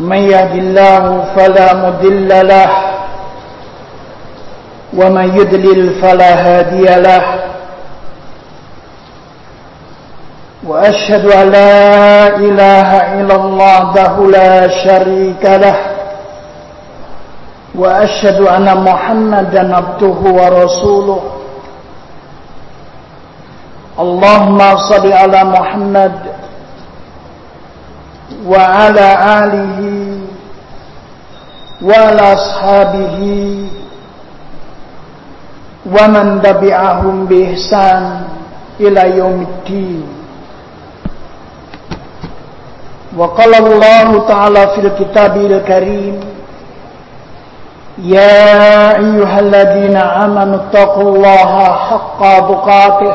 من يهد الله فلا مضل له ومن يدلل فلا هادي له. وأشهد أن لا إله إلا الله وحده لا شريك له وأشهد أن محمدا عبده ورسوله. اللهم صل على محمد وعلى آله وعلى أصحابه ومن تبعهم بإحسان إلى يوم الدين. وقال الله تعالى في الكتاب الكريم يا أيها الذين آمنوا اتقوا الله حق تقاته.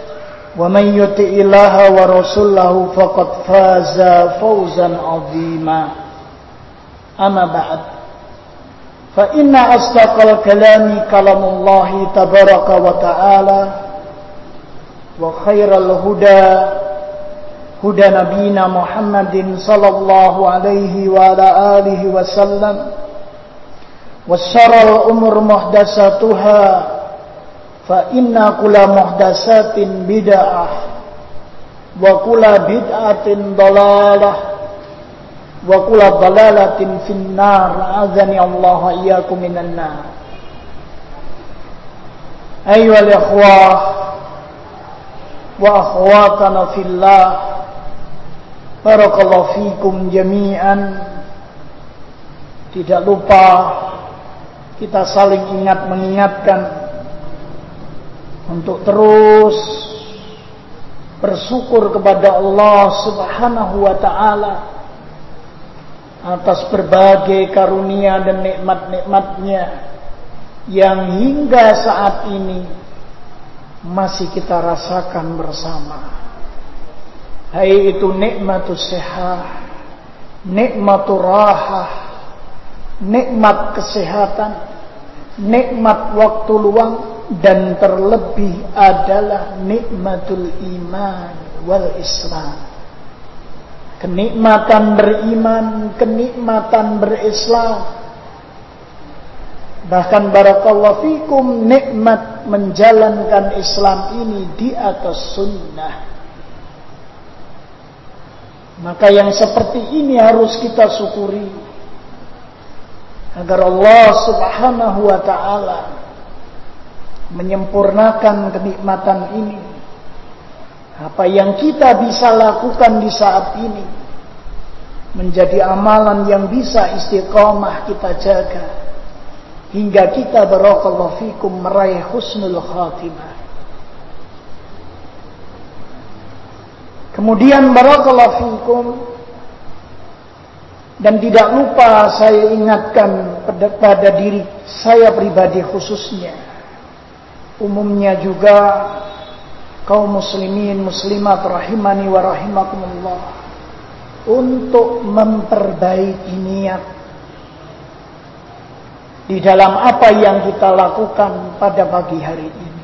ومن يطع الله ورسوله فقد فاز فوزا عظيما. أما بعد فإن أصدق الكلام كلام الله تبارك وتعالى وخير الهدى هدى نبينا محمد صلى الله عليه وعلى آله وسلم وشر الأمور محدثاتها fa inna kula muhdasatin bid'ah wa kula bid'atin dalalah wa kula dalalatin finnar. Azani Allah iyyakum minan nar. Ayyuhal ikhwah wa akhwatana fillah. Barakallahu fikum jami'an. Tidak lupa kita saling ingat mengingatkan untuk terus bersyukur kepada Allah Subhanahu wa taala atas berbagai karunia dan nikmat-nikmatnya yang hingga saat ini masih kita rasakan bersama. Hai itu nikmatus sehat, nikmatur rahah, nikmat kesehatan, nikmat waktu luang dan terlebih adalah nikmatul iman wal islam. Kenikmatan beriman, kenikmatan berislam. Bahkan barakallahu fikum nikmat menjalankan Islam ini di atas sunnah. Maka yang seperti ini harus kita syukuri agar Allah Subhanahu wa taala menyempurnakan kenikmatan ini. Apa yang kita bisa lakukan di saat ini menjadi amalan yang bisa istiqamah kita jaga hingga kita barakallahu fikum meraih husnul khatimah. Kemudian barakallahu fikum dan tidak lupa saya ingatkan pada diri saya pribadi khususnya umumnya juga kaum muslimin muslimat rahimani wa rahimakumullah untuk memperbaiki niat di dalam apa yang kita lakukan pada pagi hari ini.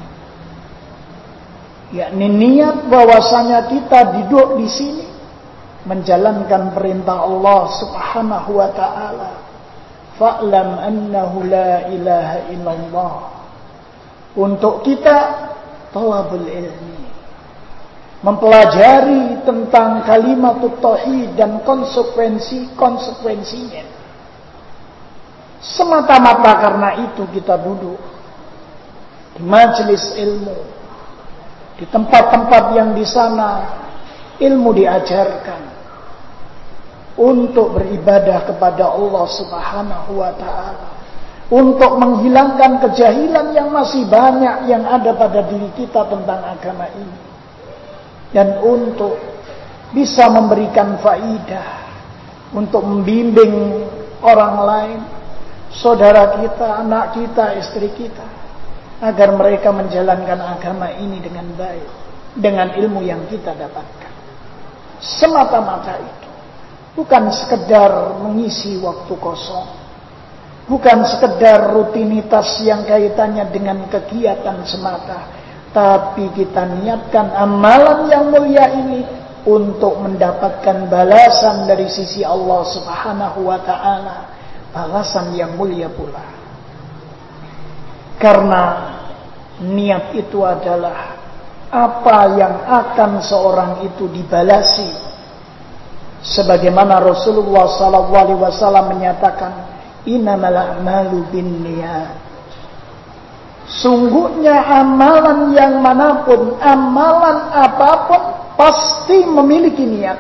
Yakni niat bahwasanya kita duduk di sini menjalankan perintah Allah Subhanahu wa taala. Fa'lam annahu la ilaha illallah. Untuk kita talabul ilmi. Mempelajari tentang kalimat tauhid dan konsekuensi-konsekuensinya. Semata-mata karena itu kita duduk di majelis ilmu, di tempat-tempat yang di sana ilmu diajarkan untuk beribadah kepada Allah Subhanahu wa taala, untuk menghilangkan kejahilan yang masih banyak yang ada pada diri kita tentang agama ini. Dan untuk bisa memberikan faidah untuk membimbing orang lain saudara kita, anak kita, istri kita agar mereka menjalankan agama ini dengan baik dengan ilmu yang kita dapatkan. Semata-mata itu bukan sekedar mengisi waktu kosong, bukan sekedar rutinitas yang kaitannya dengan kegiatan semata, tapi kita niatkan amalan yang mulia ini untuk mendapatkan balasan dari sisi Allah Subhanahu wa taala balasan yang mulia pula. Karena niat itu adalah apa yang akan seorang itu dibalasi. Sebagaimana Rasulullah SAW menyatakan, Innamal a'malu niat. Sungguhnya amalan yang mana pun, amalan apa pun pasti memiliki niat.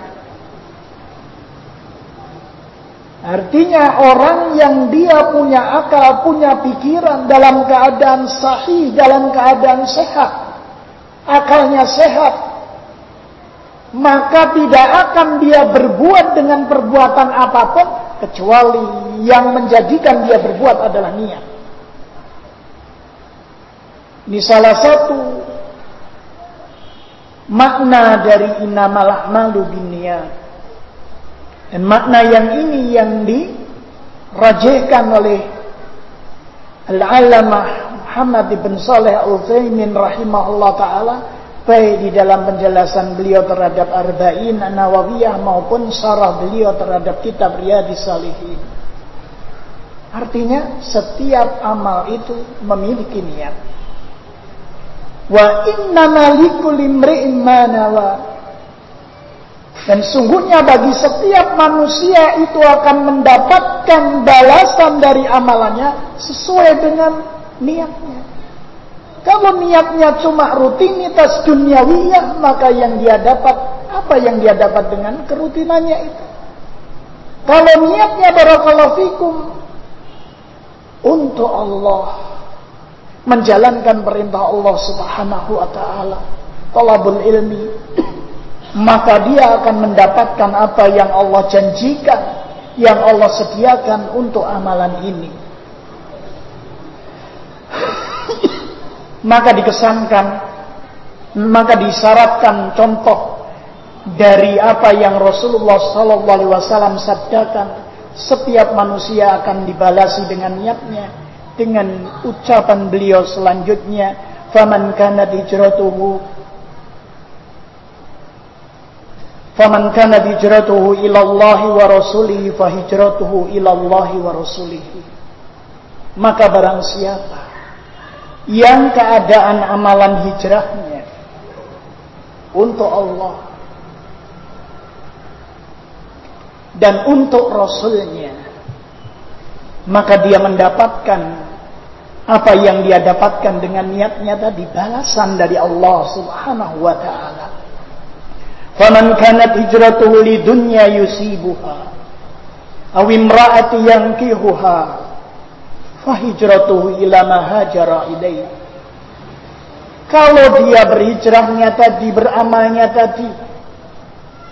Artinya orang yang dia punya akal, punya pikiran dalam keadaan sahih, dalam keadaan sehat. Akalnya sehat. Maka tidak akan dia berbuat dengan perbuatan apa pun kecuali yang menjadikan dia berbuat adalah niat. Ini salah satu makna dari innamal a'malu binniyat. Dan makna yang ini yang dirajihkan oleh Al-Alamah Muhammad ibn Saleh Al-Zaimin rahimahullah ta'ala baik di dalam penjelasan beliau terhadap Arba'in Nawawiyah maupun sarah beliau terhadap kitab Riyadis Salihin. Artinya setiap amal itu memiliki niat. Wa inna ma dan sungguhnya bagi setiap manusia itu akan mendapatkan balasan dari amalannya sesuai dengan niatnya. Kalau niatnya cuma rutinitas duniawiyah, maka yang dia dapat, apa yang dia dapat dengan kerutinannya itu. Kalau niatnya barakallahu fikum untuk Allah menjalankan perintah Allah Subhanahu wa taala, talabul ilmi maka dia akan mendapatkan apa yang Allah janjikan, yang Allah sediakan untuk amalan ini. maka dikesankan, maka disyaratkan contoh dari apa yang Rasulullah SAW sabdakan, setiap manusia akan dibalasi dengan niatnya, dengan ucapan beliau selanjutnya, "Faman kana hijratuhu Faman kana hijratuhu ila Allah wa rasulih fa hijratuhu ila Allah wa rasulih. Maka barang siapa yang keadaan amalan hijrahnya untuk Allah dan untuk Rasulnya maka dia mendapatkan apa yang dia dapatkan dengan niatnya tadi balasan dari Allah subhanahu wa ta'ala Faman kanat hijratuhu lidunya yusibuha aw imra'ati yankihuha fahijratuhu ila ma hajara. Kalau dia berhijrahnya tadi, beramalnya tadi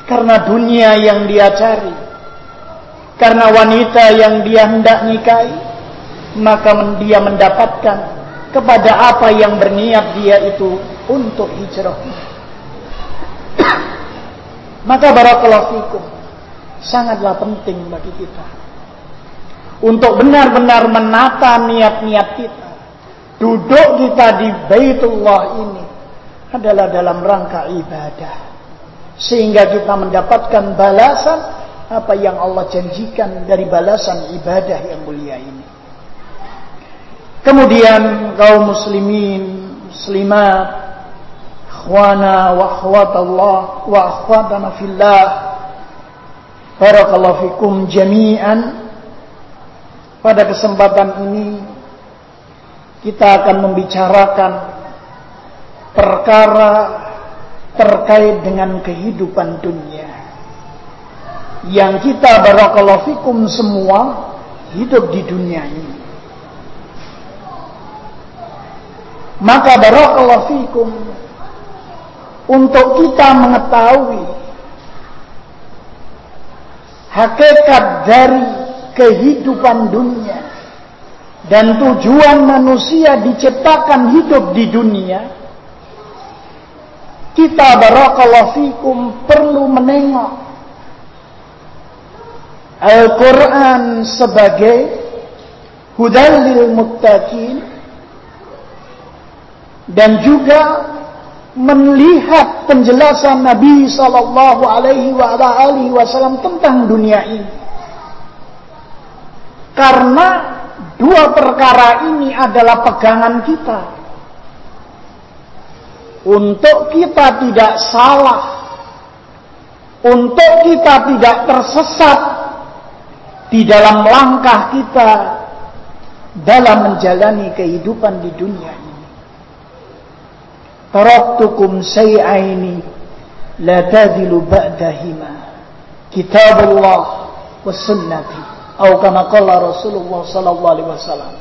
karena dunia yang dia cari, karena wanita yang dia hendak nikahi, maka dia mendapatkan kepada apa yang berniat dia itu untuk hijrahnya. Maka barakallahu fikum sangatlah penting bagi kita untuk benar-benar menata niat-niat kita. Duduk kita di Baitullah ini adalah dalam rangka ibadah. Sehingga kita mendapatkan balasan apa yang Allah janjikan dari balasan ibadah yang mulia ini. Kemudian kaum muslimin, muslimat, akhwana wa akhwatallah wa akhwatana fillah. Barakallahu fikum jami'an pada kesempatan ini kita akan membicarakan perkara terkait dengan kehidupan dunia yang kita barakallahu fikum semua hidup di dunia ini. Maka barakallahu fikum untuk kita mengetahui hakikat dari kehidupan dunia dan tujuan manusia diciptakan hidup di dunia kita barakallahu fikum perlu menengok Al-Quran sebagai hudalil muttaqin dan juga melihat penjelasan Nabi Sallallahu Alaihi Wasallam tentang dunia ini karena dua perkara ini adalah pegangan kita. Untuk kita tidak salah. Untuk kita tidak tersesat di dalam langkah kita dalam menjalani kehidupan di dunia ini. Taraktukum say'aini la tadilu ba'dahima. Kitabullah wa sunnati atau kama qala Rasulullah sallallahu alaihi wasallam.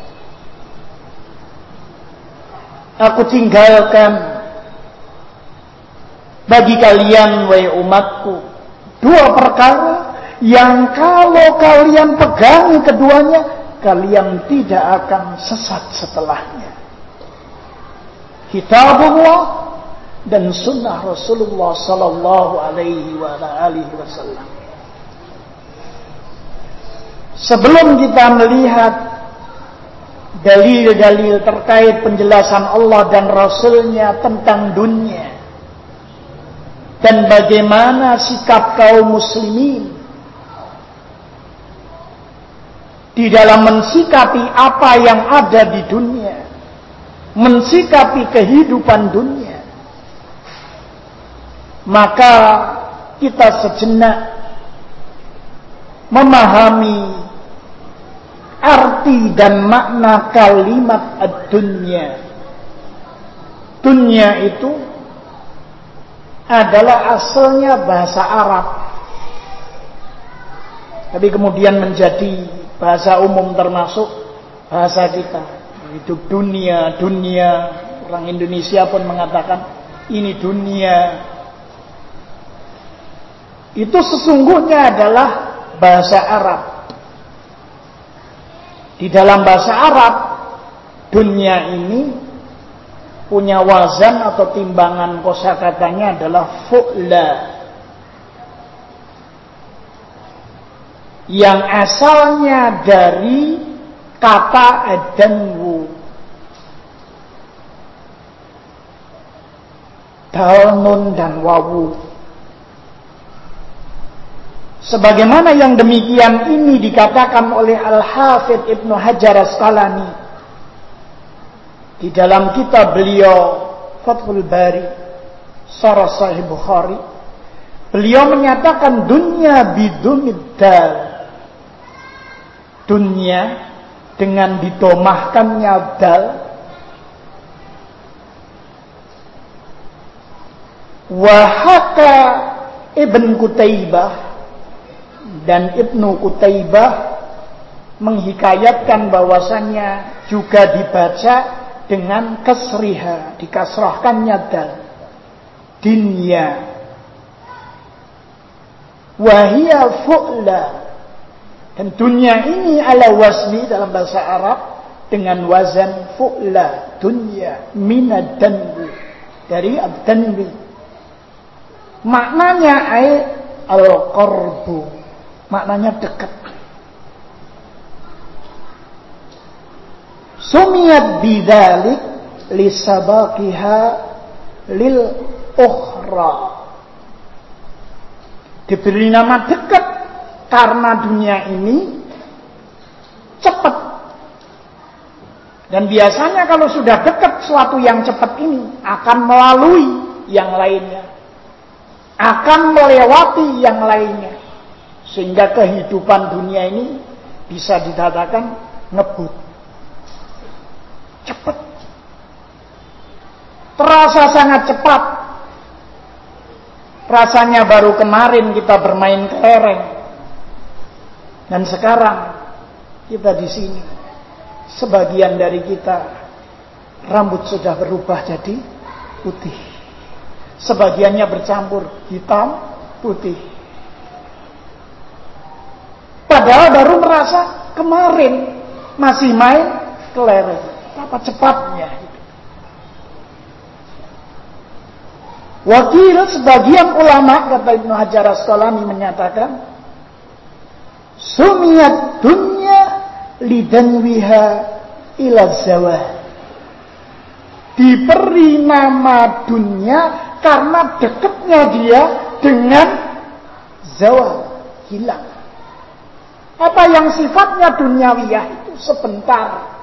Aku tinggalkan bagi kalian wahai umatku dua perkara yang kalau kalian pegang keduanya kalian tidak akan sesat setelahnya. Kitabullah dan sunnah Rasulullah sallallahu alaihi wasallam. Sebelum kita melihat dalil-dalil terkait penjelasan Allah dan Rasulnya tentang dunia dan bagaimana sikap kaum muslimin di dalam mensikapi apa yang ada di dunia, mensikapi kehidupan dunia, maka kita sejenak memahami arti dan makna kalimat dunia. Dunia itu adalah asalnya bahasa Arab. Tapi kemudian menjadi bahasa umum termasuk bahasa kita. Hidup dunia, dunia. Orang Indonesia pun mengatakan ini dunia. Itu sesungguhnya adalah bahasa Arab. Di dalam bahasa Arab, dunia ini punya wazan atau timbangan kosakatanya adalah fu'la. Yang asalnya dari kata adanwu. Dal, nun, dan wawu. Sebagaimana yang demikian ini dikatakan oleh Al-Hafidh Ibnu Hajar Asqalani di dalam kitab beliau Fathul Bari Sarah Sahih Bukhari beliau menyatakan dunia biduniddal dunia dengan ditomahkannya dal wahaka Ibn Kutaibah dan Ibnu Kutaibah menghikayatkan bahwasannya juga dibaca dengan kesriha, dikasrahkannya dal. Dinya. Wahia fu'la. Dan dunia ini ala wasni dalam bahasa Arab dengan wazan fu'la. Dunya minad danbu. Dari abdanbi. Maknanya ay al-qarbu maknanya dekat. Sumiyat bidzalik lisabaqiha lil ukhra. Diberi nama dekat karena dunia ini cepat. Dan biasanya kalau sudah dekat suatu yang cepat ini akan melalui yang lainnya. Akan melewati yang lainnya. Sehingga kehidupan dunia ini bisa dikatakan ngebut. Cepat. Terasa sangat cepat. Rasanya baru kemarin kita bermain kelereng. Dan sekarang kita di sini. Sebagian dari kita rambut sudah berubah jadi putih. Sebagiannya bercampur hitam, putih. Padahal baru merasa kemarin masih main kelereng. Apa cepatnya? Wakil sebagian ulama kata Ibnu Hajar Asqalani menyatakan sumiyat dunya lidanwiha ila zawah. Diberi nama dunia karena dekatnya dia dengan zawal hilang. Apa yang sifatnya duniawiyah itu sebentar.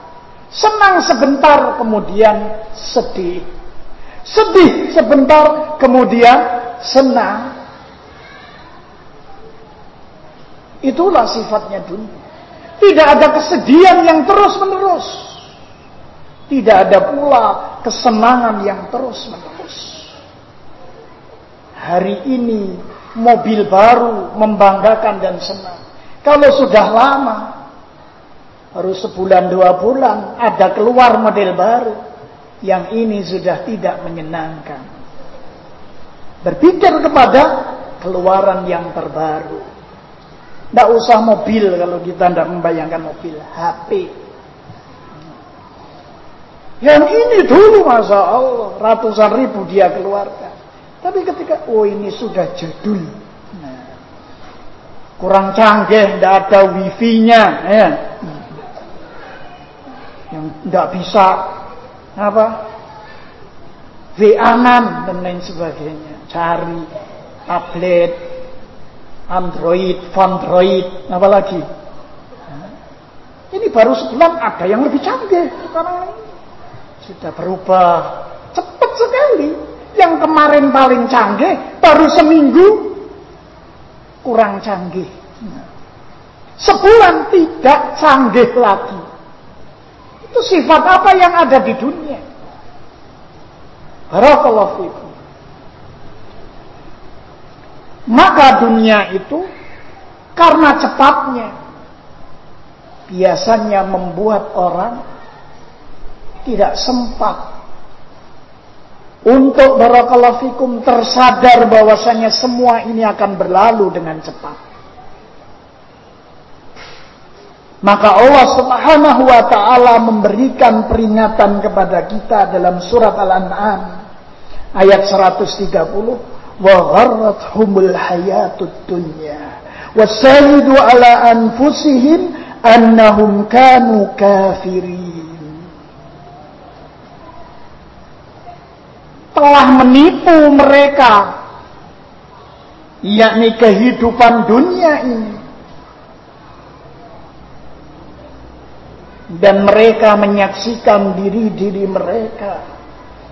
Senang sebentar kemudian sedih. Sedih sebentar, kemudian senang. Itulah sifatnya dunia. Tidak ada kesedihan yang terus-menerus. Tidak ada pula kesenangan yang terus-menerus. Hari ini mobil baru membanggakan dan senang. Kalau sudah lama, baru sebulan dua bulan ada keluar model baru yang ini sudah tidak menyenangkan. Berpikir kepada keluaran yang terbaru. Tidak usah mobil kalau kita tidak membayangkan mobil. HP. Yang ini dulu Masya Allah. Ratusan ribu dia keluarkan. Tapi ketika, oh ini sudah jadul. Kurang canggih, tidak ada wifi-nya. Ya. Yang tidak bisa apa wa dan lain sebagainya cari tablet Android, Fandroid apalagi. Ini baru sebulan ada yang lebih canggih sekarang ini. Sudah berubah cepat sekali. Yang kemarin paling canggih baru seminggu kurang canggih. Sebulan tidak canggih lagi. Itu sifat apa yang ada di dunia? Barakallahu fikum. Maka dunia itu karena cepatnya biasanya membuat orang tidak sempat untuk barakallahu fikum tersadar bahwasanya semua ini akan berlalu dengan cepat. Maka Allah Subhanahu wa taala memberikan peringatan kepada kita dalam surat Al-An'am ayat 130 gharrathumul hayatud dunya wasayidu ala anfusihim annahum kanu kafirin telah menipu mereka yakni kehidupan dunia ini. Dan mereka menyaksikan diri-diri mereka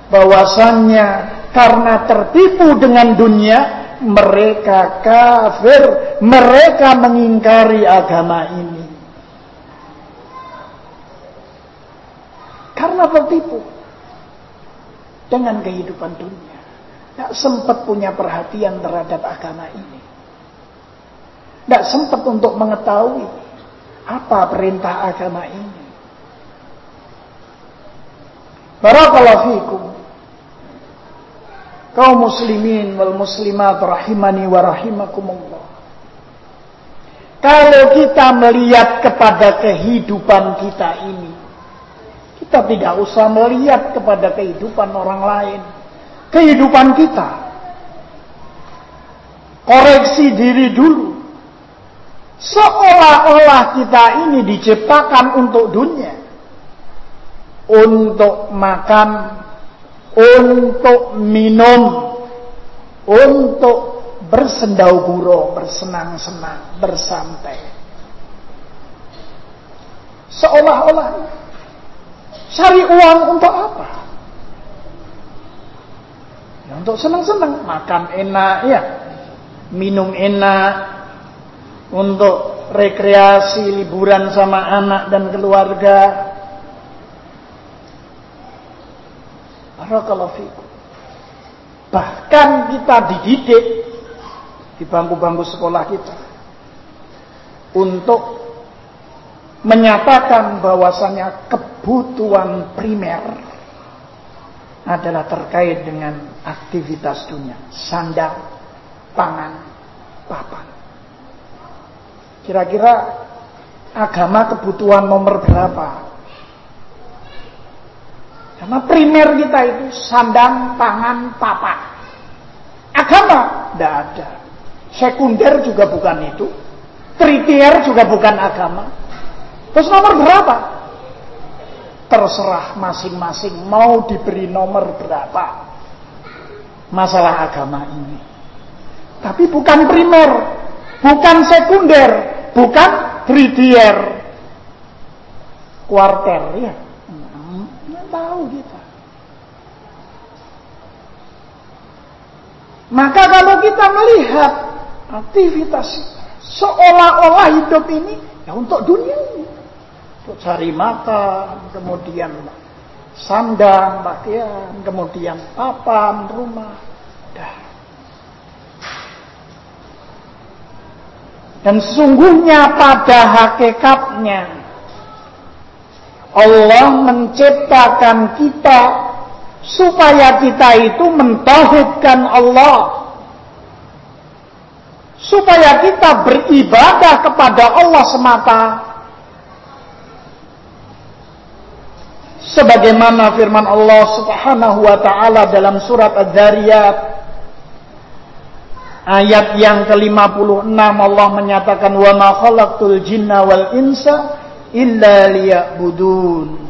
bahwasannya karena tertipu dengan dunia mereka kafir mereka mengingkari agama ini. Karena tertipu dengan kehidupan dunia. Tidak sempat punya perhatian terhadap agama ini. Tidak sempat untuk mengetahui apa perintah agama ini. Barakallahu fikum. Kaum muslimin wal muslimat rahimani wa rahimakumullah. Kalau kita melihat kepada kehidupan kita ini, kita tidak usah melihat kepada kehidupan orang lain. Kehidupan kita. Koreksi diri dulu. Seolah-olah kita ini diciptakan untuk dunia. untuk makan, untuk minum, untuk bersendau gurau, bersenang-senang, bersantai. Seolah-olah cari uang untuk apa? Ya, untuk senang-senang, makan enak, ya, minum enak, untuk rekreasi, liburan sama anak dan keluarga. Barakallahu. Bahkan kita dididik di bangku-bangku sekolah kita untuk menyatakan bahwasanya kebutuhan primer adalah terkait dengan aktivitas dunia, sandang, pangan, papan. Kira-kira agama kebutuhan nomor berapa? Karena primer kita itu sandang, pangan, papan. Agama tidak ada. Sekunder juga bukan itu. Tertier juga bukan agama. Terus nomor berapa? Terserah masing-masing mau diberi nomor berapa. Masalah agama ini. Tapi bukan primer, bukan sekunder, bukan tertier. Kuarter ya tahu kita. Maka kalau kita melihat aktivitas seolah-olah hidup ini ya untuk dunia ini. Untuk cari makan, kemudian sandang, pakaian, kemudian papan, rumah. Dah. Dan sesungguhnya pada hakikatnya Allah menciptakan kita supaya kita itu mentauhidkan Allah. Supaya kita beribadah kepada Allah semata. Sebagaimana firman Allah Subhanahu wa taala dalam surat Az-Zariyat ayat yang ke-56 Allah menyatakan wa ma khalaqtul jinna wal insa illa liya'budun.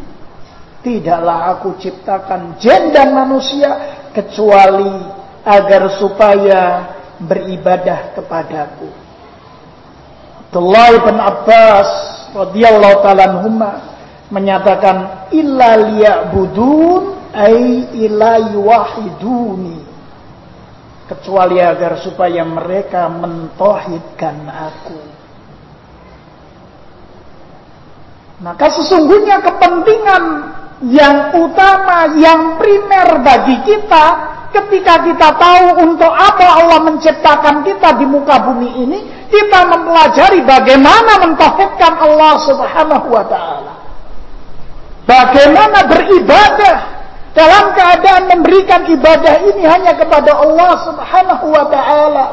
Tidaklah aku ciptakan jin dan manusia kecuali agar supaya beribadah kepadaku. Abdullah bin Abbas radhiyallahu taala menyatakan illa liya'budun ay ila yuwahiduni kecuali agar supaya mereka mentauhidkan aku. Maka sesungguhnya kepentingan yang utama, yang primer bagi kita ketika kita tahu untuk apa Allah menciptakan kita di muka bumi ini, kita mempelajari bagaimana mentauhidkan Allah Subhanahu wa taala. Bagaimana beribadah dalam keadaan memberikan ibadah ini hanya kepada Allah Subhanahu wa taala.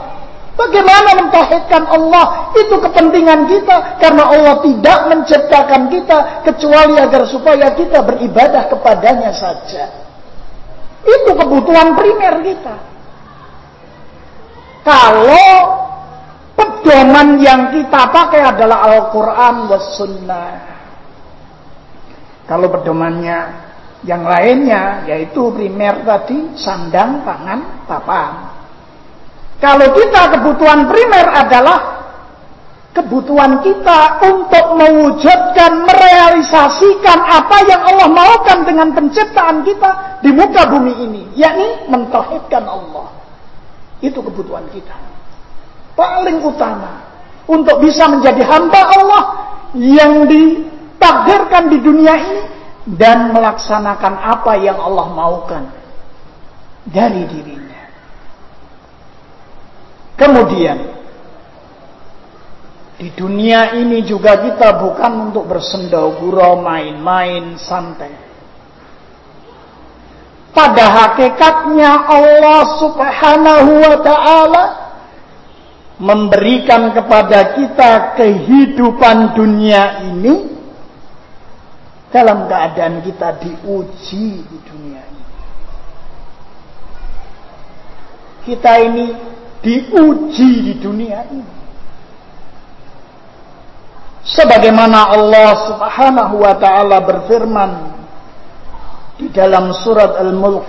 Bagaimana mentauhidkan Allah? Itu kepentingan kita karena Allah tidak menciptakan kita kecuali agar supaya kita beribadah kepadanya saja. Itu kebutuhan primer kita. Kalau pedoman yang kita pakai adalah Al-Quran dan Sunnah. Kalau pedomannya yang lainnya yaitu primer tadi sandang, pangan, papan. Kalau kita kebutuhan primer adalah kebutuhan kita untuk mewujudkan, merealisasikan apa yang Allah maukan dengan penciptaan kita di muka bumi ini, yakni mentauhidkan Allah. Itu kebutuhan kita. Paling utama untuk bisa menjadi hamba Allah yang ditakdirkan di dunia ini dan melaksanakan apa yang Allah maukan dari dirinya. Kemudian di dunia ini juga kita bukan untuk bersendau gurau, main-main, santai. Pada hakikatnya Allah subhanahu wa ta'ala memberikan kepada kita kehidupan dunia ini dalam keadaan kita diuji di dunia ini. Kita ini diuji di dunia ini. Sebagaimana Allah Subhanahu wa taala berfirman di dalam surat Al-Mulk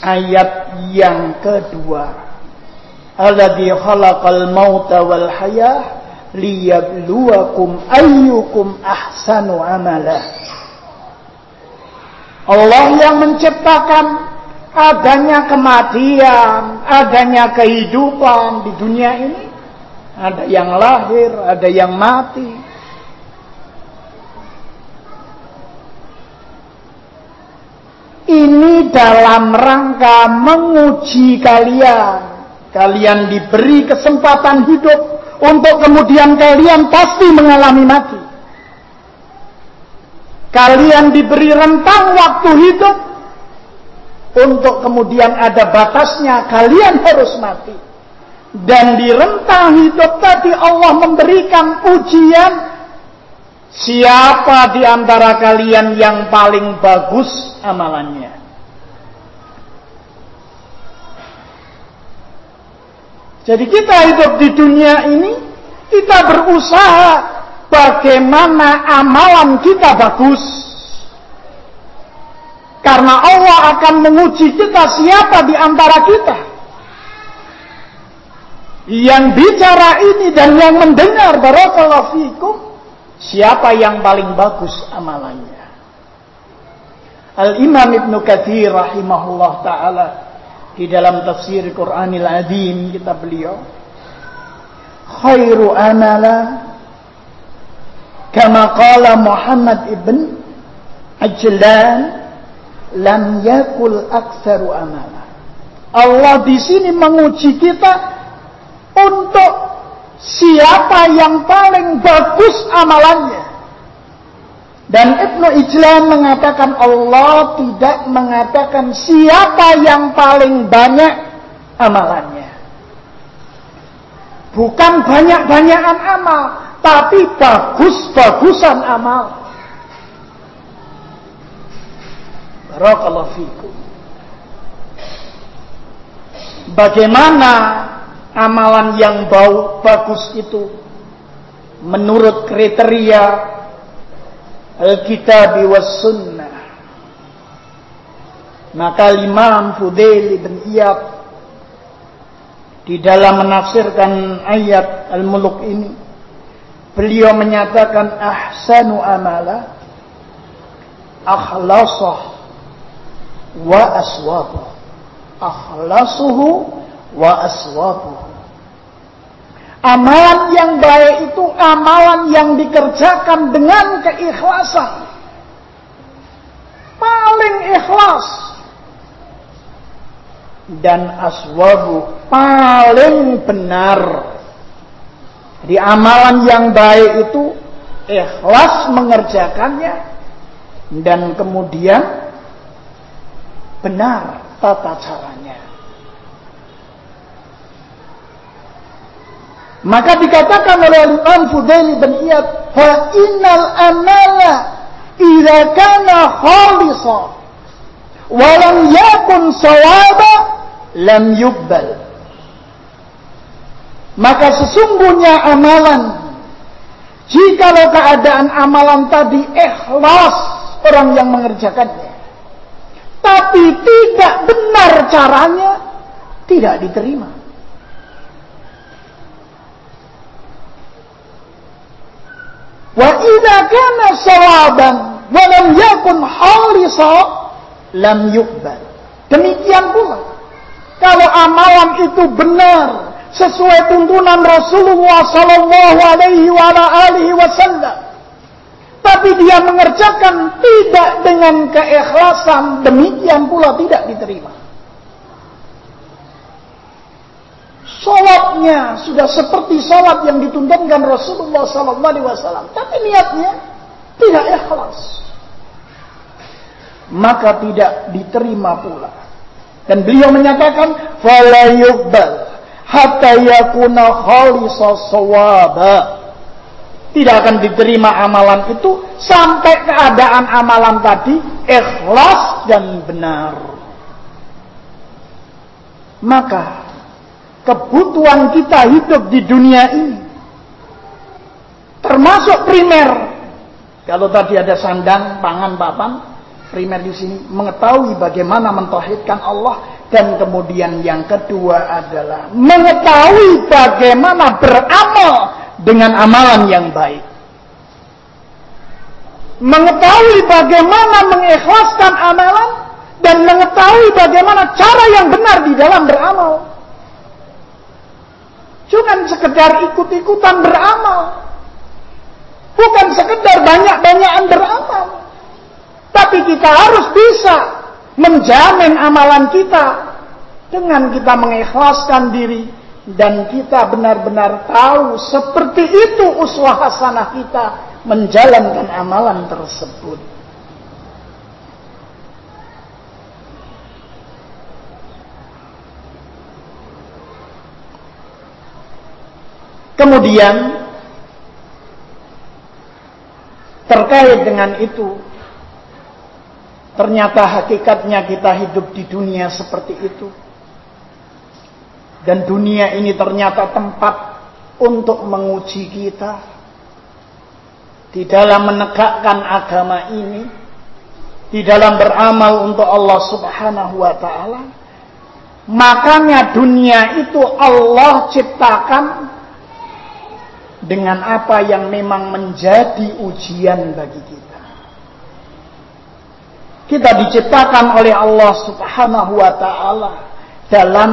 ayat yang kedua. Alladhi khalaqal mauta wal hayah liyabluwakum ayyukum ahsanu amala. Allah yang menciptakan adanya kematian, adanya kehidupan di dunia ini. Ada yang lahir, ada yang mati. Ini dalam rangka menguji kalian. Kalian diberi kesempatan hidup untuk kemudian kalian pasti mengalami mati. Kalian diberi rentang waktu hidup untuk kemudian ada batasnya kalian harus mati. Dan di rentang hidup tadi Allah memberikan ujian siapa di antara kalian yang paling bagus amalannya. Jadi kita hidup di dunia ini kita berusaha bagaimana amalan kita bagus. Karena Allah akan menguji kita siapa di antara kita. Yang bicara ini dan yang mendengar barakallahu fikum. Siapa yang paling bagus amalannya. Al-Imam Ibn Kathir rahimahullah ta'ala. Di dalam tafsir Quranil Azim kita beliau. Khairu amala. Kama qala Muhammad ibn Ajlan lam yakul aksaru amala. Allah di sini menguji kita untuk siapa yang paling bagus amalannya. Dan Ibnu Ijlan mengatakan Allah tidak mengatakan siapa yang paling banyak amalannya. Bukan banyak-banyakan amal, tapi bagus-bagusan amal. Barakallahu fikum. Bagaimana amalan yang bau bagus itu menurut kriteria Alkitab was sunnah. Maka Imam Fudail bin Iyad di dalam menafsirkan ayat Al-Muluk ini beliau menyatakan ahsanu amala akhlasah wa aswabuh. Akhlasuhu wa aswabuh. Amalan yang baik itu amalan yang dikerjakan dengan keikhlasan. Paling ikhlas. Dan aswabu paling benar. Di amalan yang baik itu ikhlas mengerjakannya dan kemudian benar tata caranya. Maka dikatakan oleh Imam Fudail bin Iyad, "Fa innal amala idza kana khalisa wa lam yakun sawaba lam yuqbal." Maka sesungguhnya amalan jikalau keadaan amalan tadi ikhlas orang yang mengerjakannya tapi tidak benar caranya, tidak diterima. Wa idza kana sawaban wa lam yakun halisa lam yuqbal. Demikian pula kalau amalan itu benar sesuai tuntunan Rasulullah sallallahu alaihi wa alihi wasallam tapi dia mengerjakan tidak dengan keikhlasan, demikian pula tidak diterima. Sholatnya sudah seperti sholat yang dituntunkan Rasulullah SAW, tapi niatnya tidak ikhlas, maka tidak diterima pula. Dan beliau menyatakan, "Fala yuqbal hatta yakuna khalisa sawaba." Tidak akan diterima amalan itu sampai keadaan amalan tadi ikhlas dan benar. Maka kebutuhan kita hidup di dunia ini termasuk primer. Kalau tadi ada sandang, pangan, papan, primer di sini mengetahui bagaimana mentauhidkan Allah dan kemudian yang kedua adalah mengetahui bagaimana beramal dengan amalan yang baik. Mengetahui bagaimana mengikhlaskan amalan dan mengetahui bagaimana cara yang benar di dalam beramal. Jangan sekedar ikut-ikutan beramal. Bukan sekedar banyak-banyakan beramal. Tapi kita harus bisa menjamin amalan kita dengan kita mengikhlaskan diri dan kita benar-benar tahu seperti itu uswah hasanah kita menjalankan amalan tersebut. Kemudian terkait dengan itu ternyata hakikatnya kita hidup di dunia seperti itu. Dan dunia ini ternyata tempat untuk menguji kita di dalam menegakkan agama ini, di dalam beramal untuk Allah Subhanahu wa taala. Makanya dunia itu Allah ciptakan dengan apa yang memang menjadi ujian bagi kita. Kita diciptakan oleh Allah Subhanahu wa taala dalam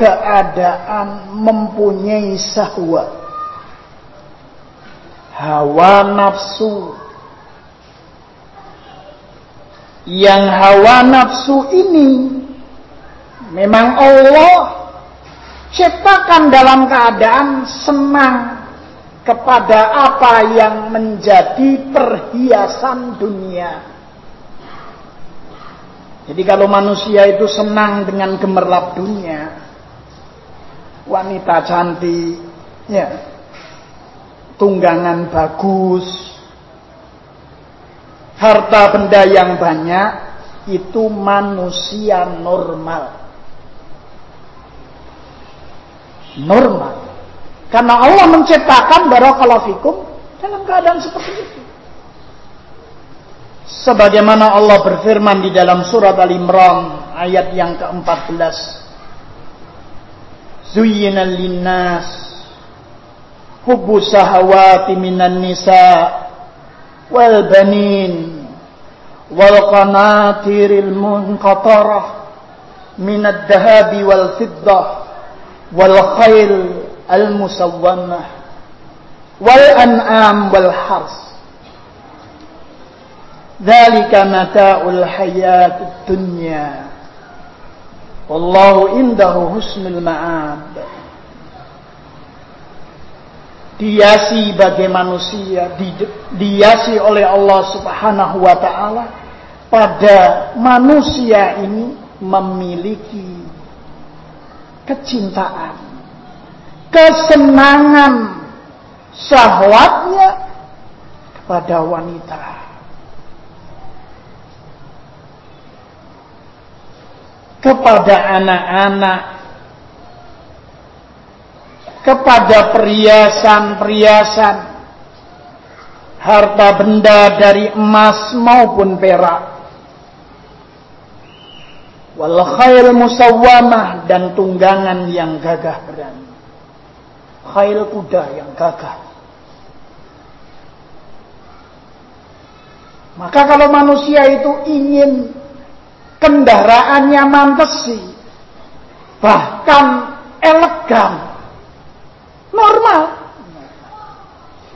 keadaan mempunyai sahwat. Hawa nafsu. Yang hawa nafsu ini memang Allah ciptakan dalam keadaan senang kepada apa yang menjadi perhiasan dunia. Jadi kalau manusia itu senang dengan gemerlap dunia, wanita cantik, ya, tunggangan bagus, harta benda yang banyak, itu manusia normal. Normal. Karena Allah menciptakan barakallahu fikum dalam keadaan seperti itu. Sebagaimana Allah berfirman di dalam surat Al-Imran ayat yang ke-14. زين للناس حب الشهوات من النساء والبنين والقناطير المنقطرة من الذهب والفضة والخيل المسومة والأنعام والحرث. ذلك متاع الحياة الدنيا. Wallahu indahu husnul ma'ab. Diasi bagi manusia, di, diasi oleh Allah Subhanahu wa taala pada manusia ini memiliki kecintaan, kesenangan syahwatnya kepada wanita. Kepada anak-anak, kepada perhiasan-perhiasan, harta benda dari emas maupun perak. Wal khair musawwamah dan tunggangan yang gagah berani khail kuda yang gagah. Maka kalau manusia itu ingin kendaraannya mantesi, bahkan elegan, normal,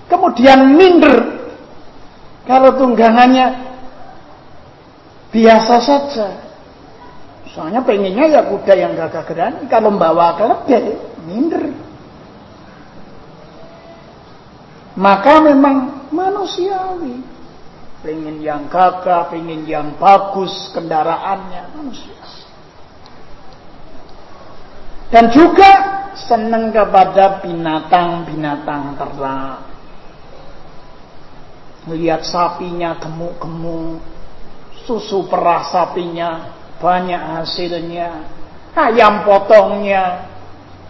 kemudian minder kalau tunggangannya biasa saja. Soalnya pengennya ya kuda yang gagah berani, kalau membawa keledai, minder. Maka memang manusiawi. Pengen yang gagah, pengen yang bagus kendaraannya manusia. Dan juga senang kepada binatang-binatang ternak. Melihat sapinya gemuk-gemuk, susu perah sapinya banyak hasilnya, ayam potongnya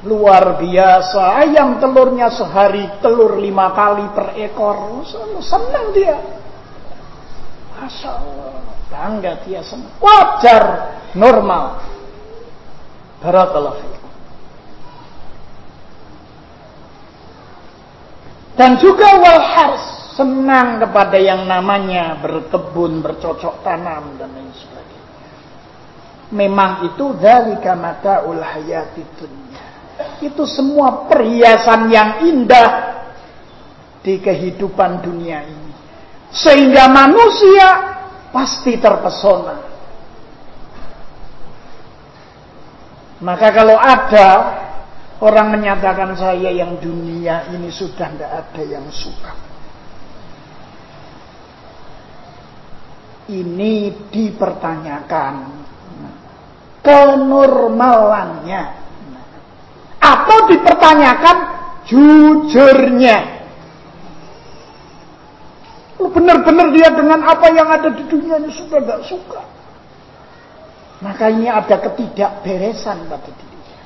Luar biasa. Ayam telurnya sehari telur lima kali per ekor. Senang dia. Masya Allah, bangga dia semua. Wajar, normal. Barakallahu fikum. Dan juga wal hars, senang kepada yang namanya berkebun, bercocok tanam dan lain sebagainya. Memang itu dzalika mataul hayatid dunya. Itu semua perhiasan yang indah di kehidupan dunia ini. Sehingga manusia pasti terpesona. Maka kalau ada orang menyatakan saya yang dunia ini sudah tidak ada yang suka. Ini dipertanyakan kenormalannya atau dipertanyakan jujurnya. Benar-benar dia dengan apa yang ada di dunia ini sudah tidak suka. Maka ini ada ketidakberesan pada dirinya.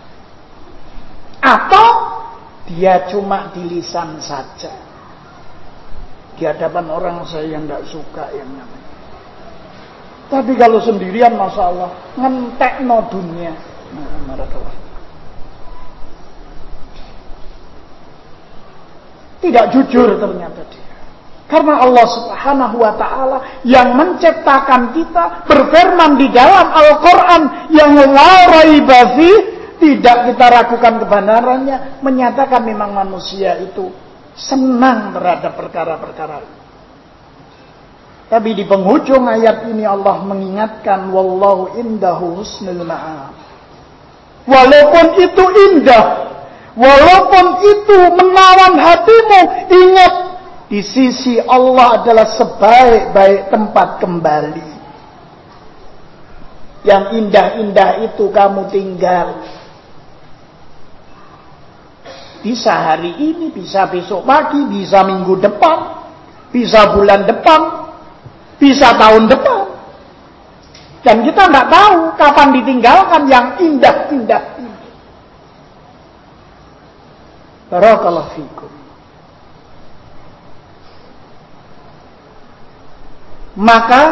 Atau dia cuma di lisan saja. Di hadapan orang saya yang tidak suka yang namanya. Tapi kalau sendirian Masya Allah. Ngentek no dunia. Nah, Tidak jujur ternyata dia. Karena Allah Subhanahu wa taala yang menciptakan kita berfirman di dalam Al-Qur'an yang warai bafi tidak kita ragukan kebenarannya menyatakan memang manusia itu senang terhadap perkara-perkara Tapi di penghujung ayat ini Allah mengingatkan wallahu indahu husnul ma'ab. Walaupun itu indah, walaupun itu menawan hatimu, ingat di sisi Allah adalah sebaik-baik tempat kembali. Yang indah-indah itu kamu tinggal. Bisa hari ini, bisa besok pagi, bisa minggu depan, bisa bulan depan, bisa tahun depan. Dan kita tidak tahu kapan ditinggalkan yang indah-indah ini. Barakallahu fikum. Maka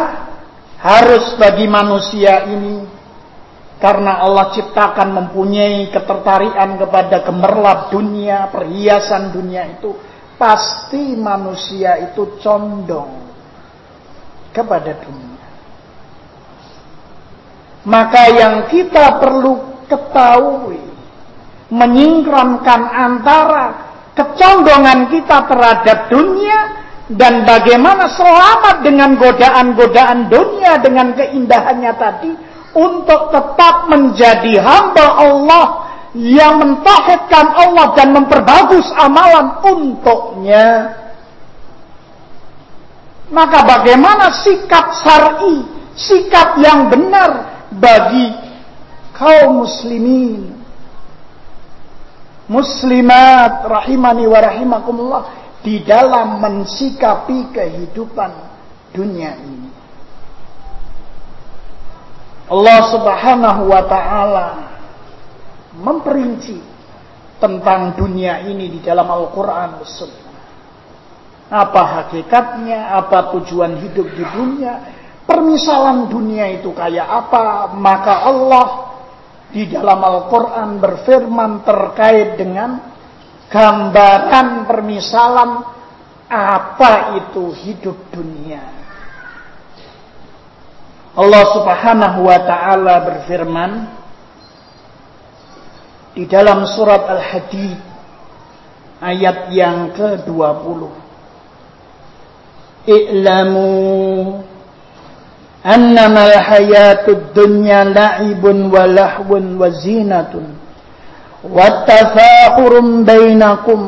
harus bagi manusia ini karena Allah ciptakan mempunyai ketertarikan kepada gemerlap dunia, perhiasan dunia itu, pasti manusia itu condong kepada dunia. Maka yang kita perlu ketahui, menyingkronkan antara kecondongan kita terhadap dunia dan bagaimana selamat dengan godaan-godaan dunia dengan keindahannya tadi untuk tetap menjadi hamba Allah yang mentauhidkan Allah dan memperbagus amalan untuknya. Maka bagaimana sikap syar'i, sikap yang benar bagi kaum muslimin muslimat rahimani wa rahimakumullah di dalam mensikapi kehidupan dunia ini. Allah Subhanahu wa taala memperinci tentang dunia ini di dalam Al-Qur'an Apa hakikatnya, apa tujuan hidup di dunia, permisalan dunia itu kayak apa, maka Allah di dalam Al-Quran berfirman terkait dengan gambaran permisalan apa itu hidup dunia. Allah Subhanahu wa taala berfirman di dalam surat Al-Hadid ayat yang ke-20. I'lamu annama al-hayatud dunya la'ibun wa lahwun wa zinatun والتفاخر بينكم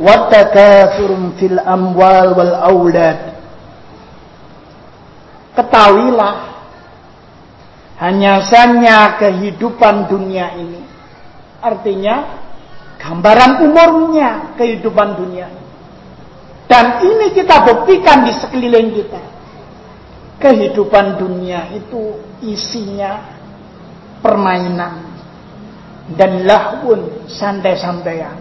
والتكاثر fil amwal wal aulad ketahuilah hanya saja kehidupan dunia ini artinya gambaran umurnya kehidupan dunia dan ini kita buktikan di sekeliling kita kehidupan dunia itu isinya permainan dan lahun santai-santaian.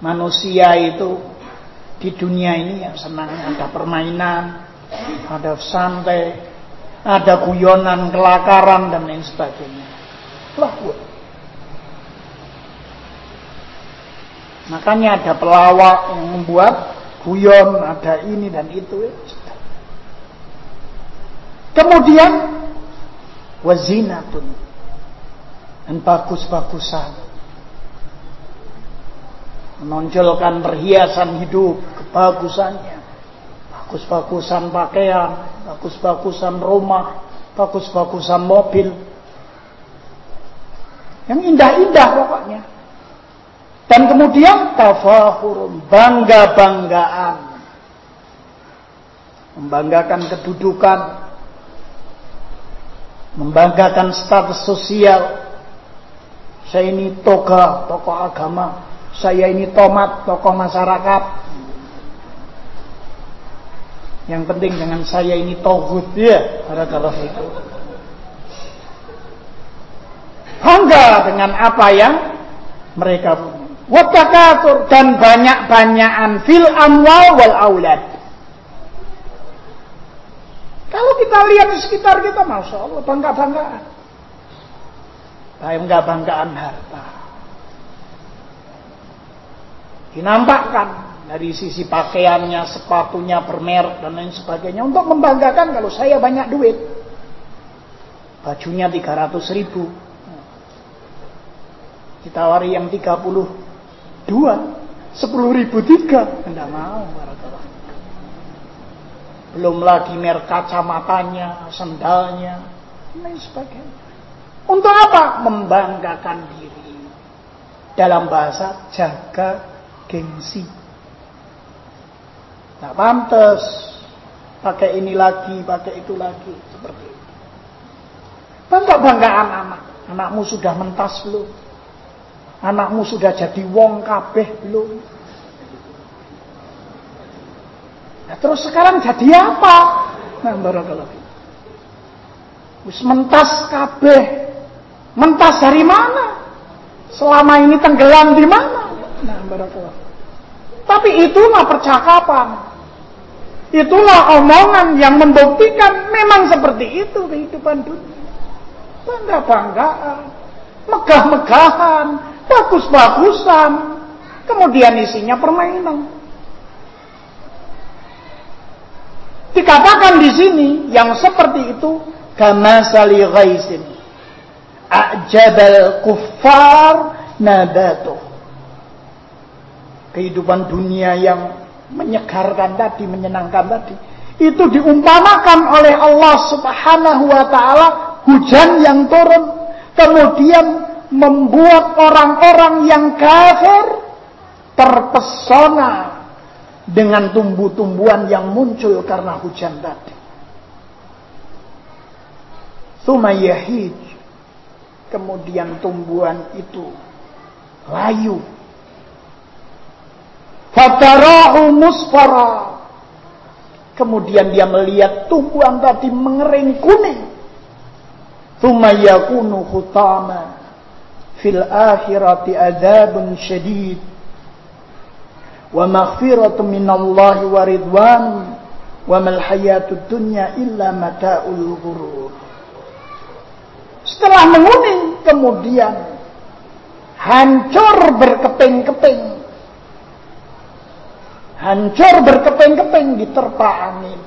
Manusia itu di dunia ini yang senang ada permainan, ada santai, ada guyonan, kelakaran dan lain sebagainya. Lah Makanya ada pelawak yang membuat guyon, ada ini dan itu. Ya. Kemudian wazinatun dan bagus-bagusan. Menonjolkan perhiasan hidup, kebagusannya, bagus-bagusan pakaian, bagus-bagusan rumah, bagus-bagusan mobil, yang indah-indah pokoknya. Dan kemudian tafahur, bangga-banggaan. Membanggakan kedudukan, membanggakan status sosial. Saya ini toga, tokoh agama. Saya ini tomat, tokoh masyarakat. Yang penting dengan saya ini togut ya, kalau itu. Bangga dengan apa yang mereka punya. Watakatur dan banyak-banyakan fil amwal wal aulad. Kalau kita lihat di sekitar kita, masya Allah bangga-banggaan. Bangga-banggaan harta. Dinampakkan dari sisi pakaiannya, sepatunya bermerek dan lain sebagainya untuk membanggakan kalau saya banyak duit. Bajunya 300 ribu. Ditawari yang 30 dua, sepuluh ribu tiga, tidak mau. Belum lagi merek kacamatanya, sendalnya, dan sebagainya. Untuk apa? Membanggakan diri. Dalam bahasa jaga gengsi. Nah pantas pakai ini lagi, pakai itu lagi, seperti itu. Bangga-banggaan anak. Anakmu sudah mentas belum? Anakmu sudah jadi wong kabeh belum? Nah, terus sekarang jadi apa? Nah, barakallahu. Wis mentas kabeh. Mentas dari mana? Selama ini tenggelam di mana? Nah, barakallahu. Tapi itulah percakapan. Itulah omongan yang membuktikan memang seperti itu kehidupan dunia. Bangga-banggaan, megah-megahan, bagus-bagusan. Kemudian isinya permainan. Dikatakan di sini yang seperti itu kama sali ghaisin. A'jabal kuffar nabatu. Kehidupan dunia yang menyegarkan tadi, menyenangkan tadi. Itu diumpamakan oleh Allah subhanahu wa ta'ala hujan yang turun. Kemudian membuat orang-orang yang kafir terpesona dengan tumbuh-tumbuhan yang muncul karena hujan tadi. Sumayyahid. Kemudian tumbuhan itu layu. Fatarahu musfara. Kemudian dia melihat tumbuhan tadi mengering kuning. Sumayyakunu khutama fil akhirati adzabun syadid wa maghfiratun minallahi wa ridwan. Wa mal hayatud dunya illa mata'ul ghurur. Setelah menguning kemudian hancur berkeping-keping. Hancur berkeping-keping diterpa angin.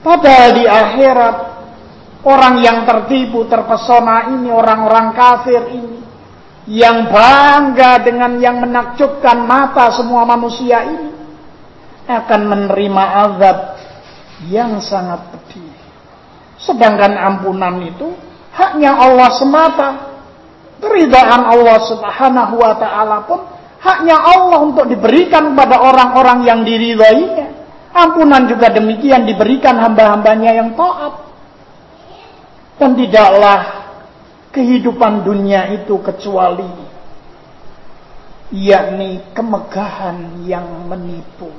Padahal di akhirat Orang yang tertipu, terpesona ini, orang-orang kafir ini. Yang bangga dengan yang menakjubkan mata semua manusia ini. Akan menerima azab yang sangat pedih. Sedangkan ampunan itu haknya Allah semata. Keridaan Allah subhanahu wa ta'ala pun haknya Allah untuk diberikan kepada orang-orang yang diridainya. Ampunan juga demikian diberikan hamba-hambanya yang taat. Dan tidaklah kehidupan dunia itu kecuali yakni kemegahan yang menipu.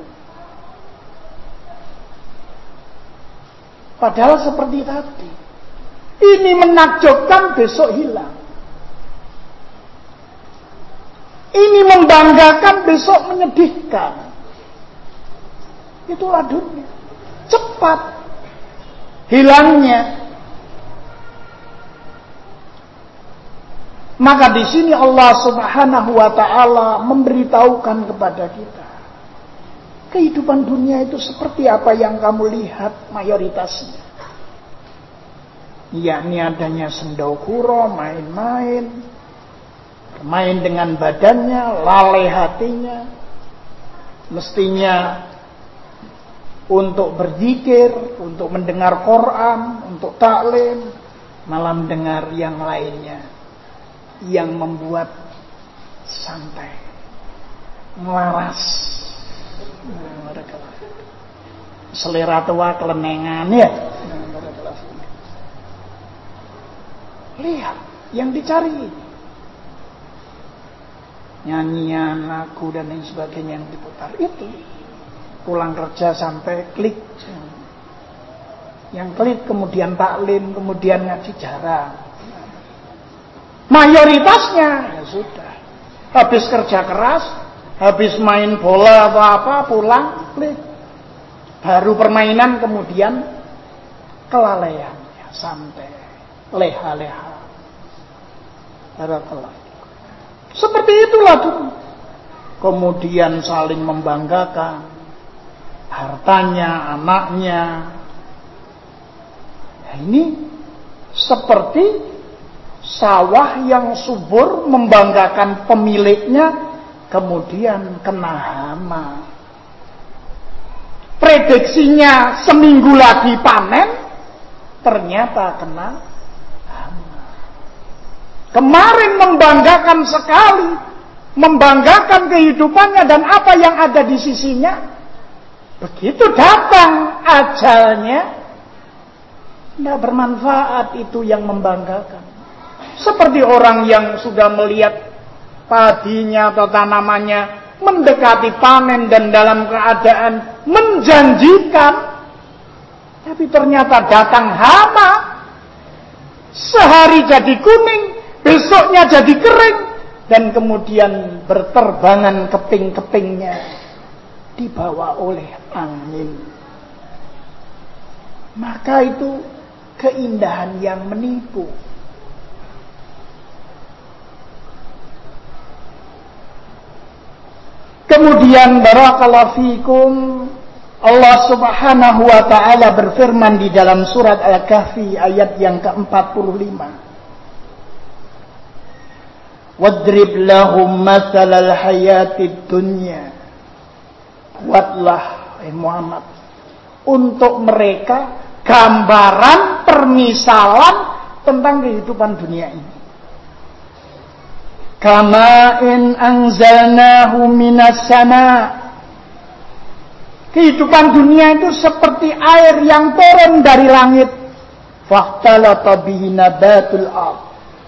Padahal seperti tadi. Ini menakjubkan besok hilang. Ini membanggakan, besok menyedihkan. Itulah dunia. Cepat hilangnya. Maka di sini Allah Subhanahu wa taala memberitahukan kepada kita kehidupan dunia itu seperti apa yang kamu lihat mayoritasnya. Yakni adanya sendokuro, main-main, main dengan badannya, lalai hatinya, mestinya untuk berzikir, untuk mendengar Quran, untuk taklim, malam dengar yang lainnya yang membuat santai, melaras. Selera tua kelenengan ya. Lihat yang dicari nyanyian, lagu dan lain sebagainya yang diputar itu pulang kerja sampai klik yang klik kemudian taklim kemudian ngaji jarang mayoritasnya. Ya sudah. Habis kerja keras habis main bola atau apa pulang klik baru permainan kemudian kelalaian. Ya, sampai leha-leha. Seperti itulah dulu kemudian saling membanggakan. Hartanya, anaknya. Nah, ini seperti sawah yang subur membanggakan pemiliknya, kemudian kena hama. Prediksinya seminggu lagi panen, ternyata kena hama. Kemarin membanggakan sekali, membanggakan kehidupannya dan apa yang ada di sisinya, Begitu datang ajalnya, tidak bermanfaat itu yang membanggakan. Seperti orang yang sudah melihat padinya atau tanamannya mendekati panen dan dalam keadaan menjanjikan, tapi ternyata datang hama, sehari jadi kuning, besoknya jadi kering, dan kemudian berterbangan keping-kepingnya dibawa oleh angin. Maka itu keindahan yang menipu. Kemudian barakallahu fikum Allah Subhanahu wa taala berfirman di dalam surat Al-Kahfi ayat yang ke-45. Wadrib lahum hayatid dunya buatlah eh Muhammad untuk mereka gambaran permisalan tentang kehidupan dunia ini. Kama in anzalnahu minas sama. Kehidupan dunia itu seperti air yang turun dari langit. Fahtalata bihi nabatul.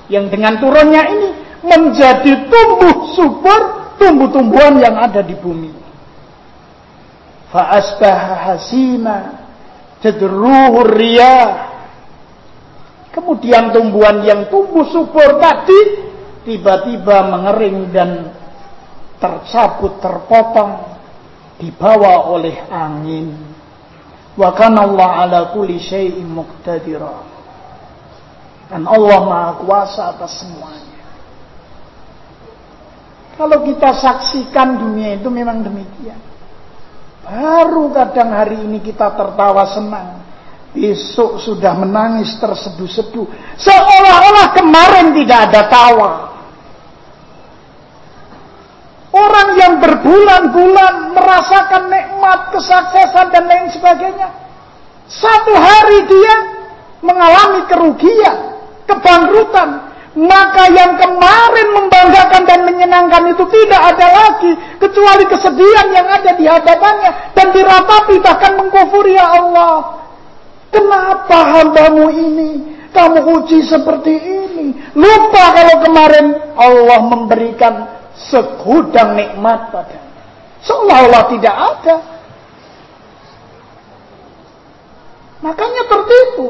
Yang dengan turunnya ini menjadi tumbuh subur tumbuh-tumbuhan yang ada di bumi fa'asbaha hasima tadruhu riyah kemudian tumbuhan yang tumbuh subur tadi tiba-tiba mengering dan tercabut terpotong dibawa oleh angin wa kana Allah ala kulli syai'in muqtadira dan Allah Maha Kuasa atas semuanya kalau kita saksikan dunia itu memang demikian Baru kadang hari ini kita tertawa senang. Besok sudah menangis terseduh-seduh. Seolah-olah kemarin tidak ada tawa. Orang yang berbulan-bulan merasakan nikmat, kesuksesan dan lain sebagainya. Satu hari dia mengalami kerugian, kebangkrutan, maka yang kemarin membanggakan dan menyenangkan itu tidak ada lagi kecuali kesedihan yang ada di hadapannya dan diratapi bahkan mengkufuri ya Allah. Kenapa hambamu ini kamu uji seperti ini? Lupa kalau kemarin Allah memberikan segudang nikmat padanya. Seolah-olah tidak ada. Makanya tertipu.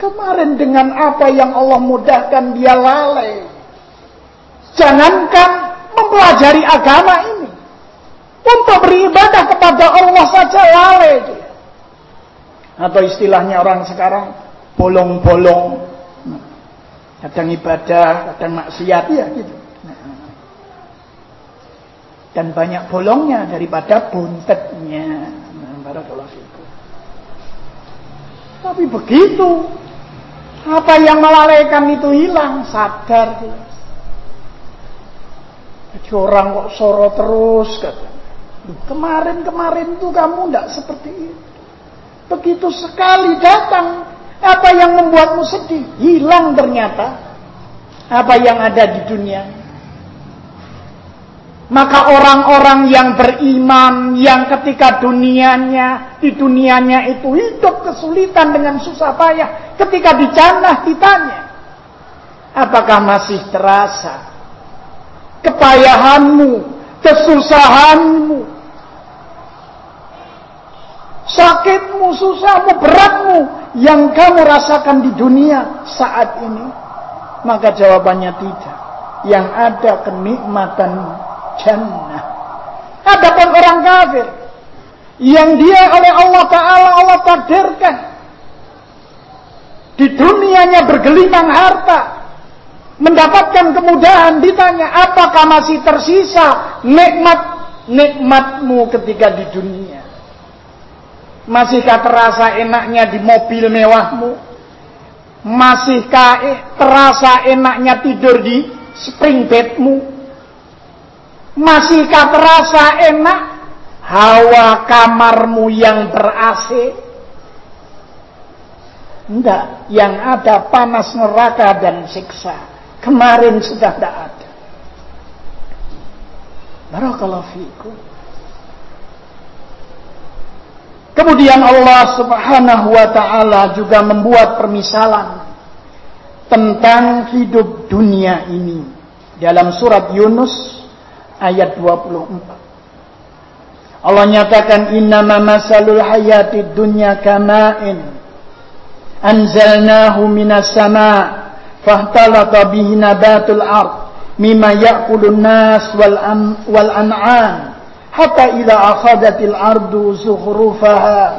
Kemarin dengan apa yang Allah mudahkan dia lalai. Jangankan mempelajari agama ini. Untuk beribadah kepada Allah saja lalai. Atau istilahnya orang sekarang bolong-bolong. Kadang ibadah, kadang maksiat ya gitu. Dan banyak bolongnya daripada buntetnya. Nah, Tapi begitu. Apa yang melalaikan itu hilang, sadar. Jadi orang kok soro terus kata. Kemarin-kemarin itu kamu tidak seperti itu. Begitu sekali datang, apa yang membuatmu sedih? Hilang ternyata. Apa yang ada di dunia. Maka orang-orang yang beriman, yang ketika dunianya, di dunianya itu hidup kesulitan dengan susah payah. Ketika dicanah ditanya, apakah masih terasa kepayahanmu, kesusahanmu, sakitmu, susahmu, beratmu yang kamu rasakan di dunia saat ini? Maka jawabannya tidak. Yang ada kenikmatan jannah. Adapun orang kafir yang dia oleh Allah Ta'ala Allah takdirkan di dunianya bergelimang harta mendapatkan kemudahan ditanya apakah masih tersisa nikmat nikmatmu ketika di dunia? Masihkah terasa enaknya di mobil mewahmu? Masihkah terasa enaknya tidur di spring bedmu masihkah terasa enak hawa kamarmu yang ber AC Enggak, yang ada panas neraka dan siksa. Kemarin sudah tidak ada. Barakallahu fiikum. Kemudian Allah Subhanahu wa taala juga membuat permisalan tentang hidup dunia ini dalam surat Yunus ayat 24. Allah nyatakan innama masalul hayatid dunya kama'in anzalnahu minas sama' فاختلط به نبات الأرض مما يأكل الناس والأنعام حتى إذا أخذت الأرض زخرفها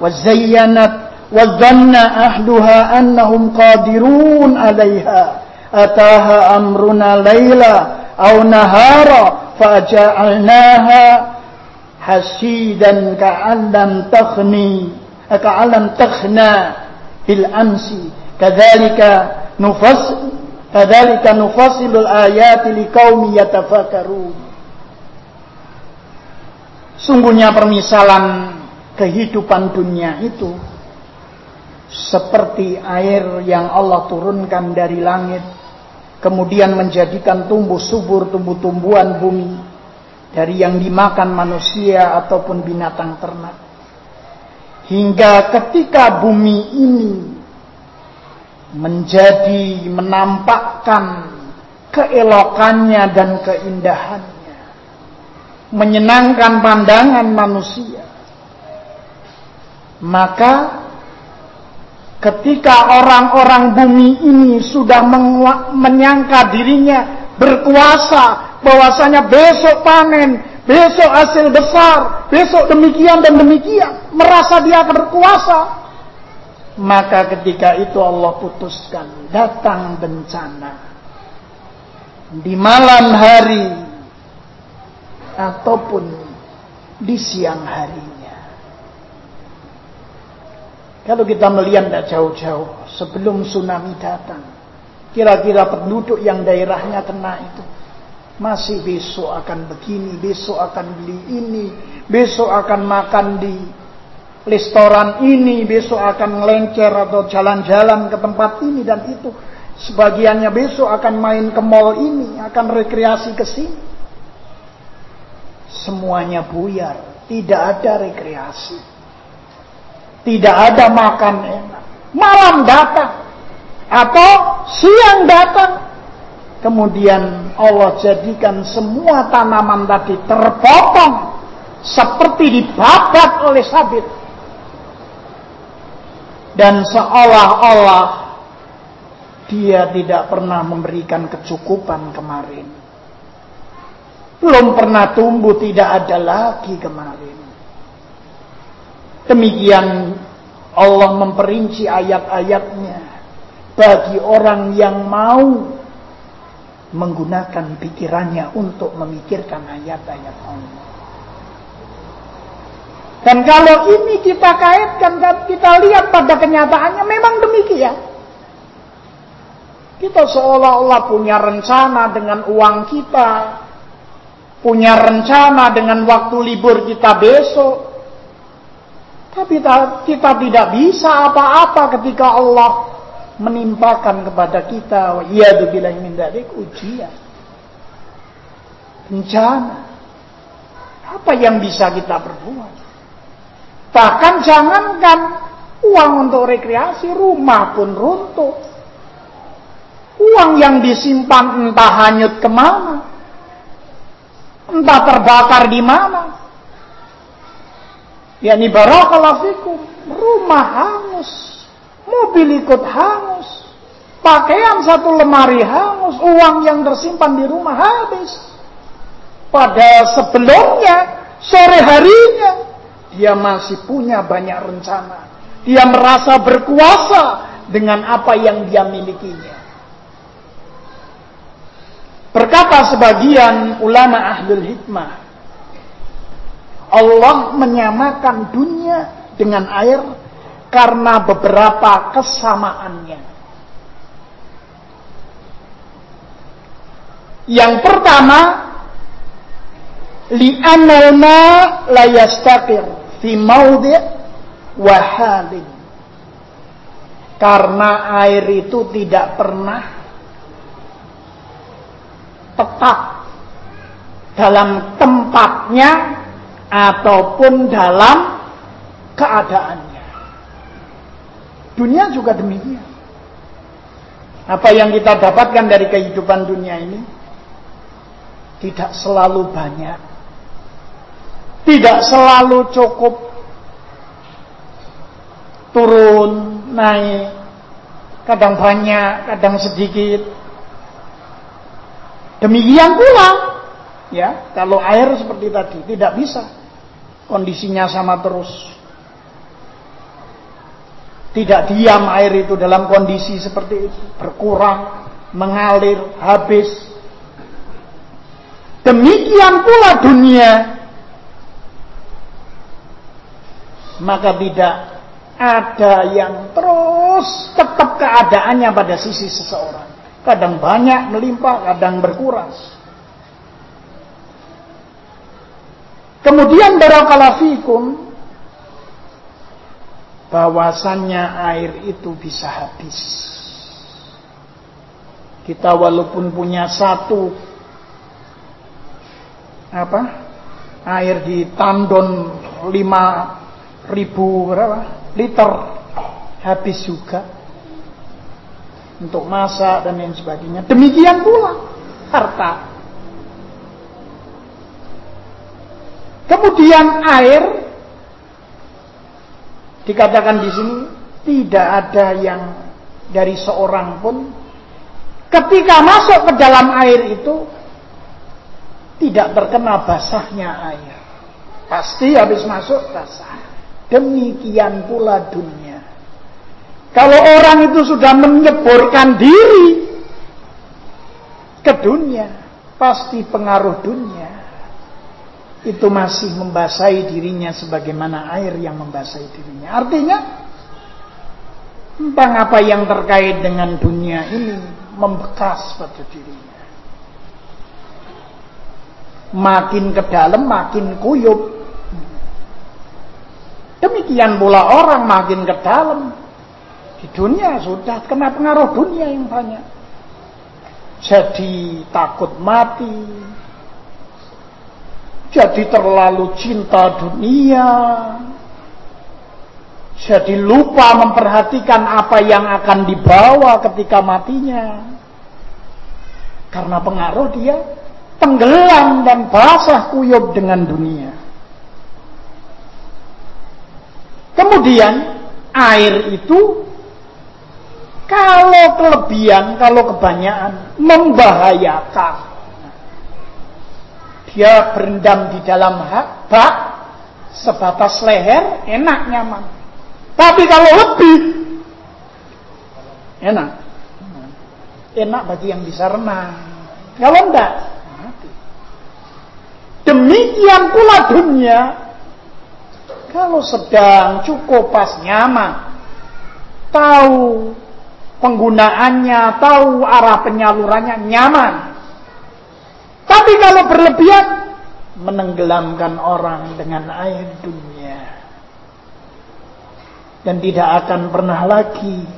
وزينت وظن أهلها أنهم قادرون عليها أتاها أمرنا ليلا أو نهارا فجعلناها حسيدا كأن لم تخني كأن لم تخنى بالأمس كذلك nufas kadzalika nufasilul ayati liqaumi yatafakkarun sungguhnya permisalan kehidupan dunia itu seperti air yang Allah turunkan dari langit kemudian menjadikan tumbuh subur tumbuh-tumbuhan bumi dari yang dimakan manusia ataupun binatang ternak hingga ketika bumi ini menjadi menampakkan keelokannya dan keindahannya, menyenangkan pandangan manusia. Maka ketika orang-orang bumi ini sudah menyangka dirinya berkuasa, bahwasanya besok panen, besok hasil besar, besok demikian dan demikian, merasa dia berkuasa, maka ketika itu Allah putuskan datang bencana di malam hari ataupun di siang harinya. Kalau kita melihat tidak jauh-jauh sebelum tsunami datang, kira-kira penduduk yang daerahnya kena itu masih besok akan begini, besok akan beli ini, besok akan makan di restoran ini besok akan ngelencer atau jalan-jalan ke tempat ini dan itu. Sebagiannya besok akan main ke mall ini, akan rekreasi ke sini. Semuanya buyar, tidak ada rekreasi. Tidak ada makan enak. Malam datang atau siang datang. Kemudian Allah jadikan semua tanaman tadi terpotong seperti dibabat oleh sabit dan seolah-olah dia tidak pernah memberikan kecukupan kemarin. belum pernah tumbuh tidak ada lagi kemarin. Demikian Allah memperinci ayat-ayatnya bagi orang yang mau menggunakan pikirannya untuk memikirkan ayat-ayat Allah. Dan kalau ini kita kaitkan, kita lihat pada kenyataannya memang demikian. Kita seolah-olah punya rencana dengan uang kita, punya rencana dengan waktu libur kita besok. Tapi kita tidak bisa apa-apa ketika Allah menimpakan kepada kita ya bilang min dzalik ujian. Bencana. Apa yang bisa kita perbuat? Bahkan jangankan uang untuk rekreasi, rumah pun runtuh. Uang yang disimpan entah hanyut ke mana. Entah terbakar di mana. Ini barakallahu fikum. Rumah hangus. Mobil ikut hangus. Pakaian satu lemari hangus. Uang yang tersimpan di rumah habis. Pada sebelumnya, sore harinya, dia masih punya banyak rencana. Dia merasa berkuasa dengan apa yang dia milikinya. Berkata sebagian ulama ahlul hikmah, Allah menyamakan dunia dengan air karena beberapa kesamaannya. Yang pertama, li'anal ma la yastaqir fi maudhi' wahadin. Karena air itu tidak pernah tetap dalam tempatnya ataupun dalam keadaannya. Dunia juga demikian. Apa yang kita dapatkan dari kehidupan dunia ini tidak selalu banyak tidak selalu cukup turun, naik, kadang banyak, kadang sedikit. Demikian pula, ya, kalau air seperti tadi tidak bisa kondisinya sama terus. Tidak diam air itu dalam kondisi seperti itu, berkurang, mengalir, habis. Demikian pula dunia maka tidak ada yang terus tetap keadaannya pada sisi seseorang. Kadang banyak melimpah, kadang berkurang. Kemudian barakalafikum bahwasannya air itu bisa habis. Kita walaupun punya satu apa air di tandon lima ribu berapa liter habis juga untuk masak dan lain sebagainya. Demikian pula harta. Kemudian air dikatakan di sini tidak ada yang dari seorang pun ketika masuk ke dalam air itu tidak terkena basahnya air. Pasti habis masuk basah. Demikian pula dunia. Kalau orang itu sudah menyeborkan diri ke dunia, pasti pengaruh dunia itu masih membasahi dirinya sebagaimana air yang membasahi dirinya. Artinya, tentang apa yang terkait dengan dunia ini membekas pada dirinya. Makin ke dalam makin kuyup Demikian pula orang makin ke dalam. Di dunia sudah kena pengaruh dunia yang banyak. Jadi takut mati. Jadi terlalu cinta dunia. Jadi lupa memperhatikan apa yang akan dibawa ketika matinya. Karena pengaruh dia tenggelam dan basah kuyup dengan dunia. Kemudian air itu kalau kelebihan, kalau kebanyakan membahayakan. Dia berendam di dalam bak sebatas leher, enak nyaman. Tapi kalau lebih enak. Enak bagi yang bisa renang. Kalau enggak. Demikian pula dunia kalau sedang cukup pas nyaman, tahu penggunaannya, tahu arah penyalurannya nyaman. Tapi kalau berlebihan, menenggelamkan orang dengan air dunia. Dan tidak akan pernah lagi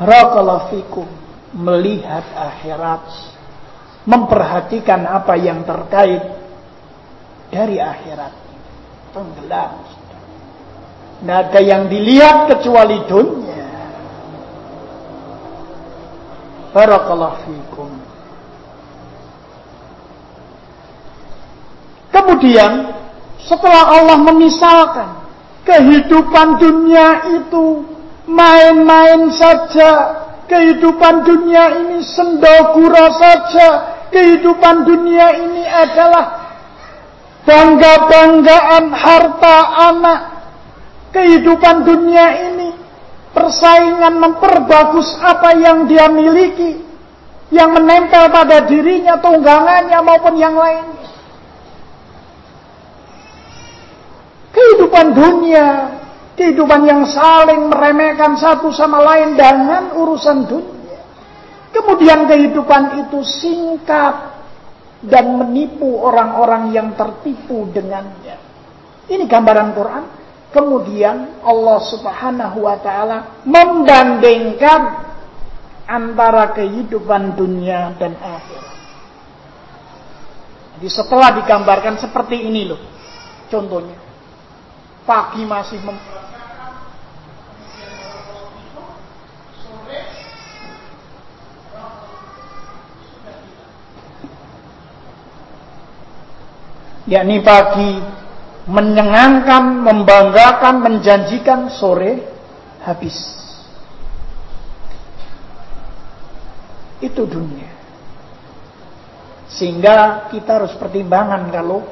barakallahu fikum melihat akhirat, memperhatikan apa yang terkait dari akhirat. Tenggelam. Tidak ada yang dilihat kecuali dunia. Barakallahu fikum. Kemudian setelah Allah memisalkan kehidupan dunia itu main-main saja, kehidupan dunia ini sendagura saja, kehidupan dunia ini adalah bangga-banggaan harta anak, kehidupan dunia ini persaingan memperbagus apa yang dia miliki, yang menempel pada dirinya, tunggangannya maupun yang lainnya. Kehidupan dunia, kehidupan yang saling meremehkan satu sama lain dengan urusan dunia. Kemudian kehidupan itu singkat dan menipu orang-orang yang tertipu dengannya. Ini gambaran Quran. Kemudian Allah Subhanahu wa taala membandingkan antara kehidupan dunia dan akhirat. Jadi setelah digambarkan seperti ini loh. Contohnya pagi masih mem yakni pagi menyenangkan, membanggakan, menjanjikan, sore habis. Itu dunia. Sehingga kita harus pertimbangan kalau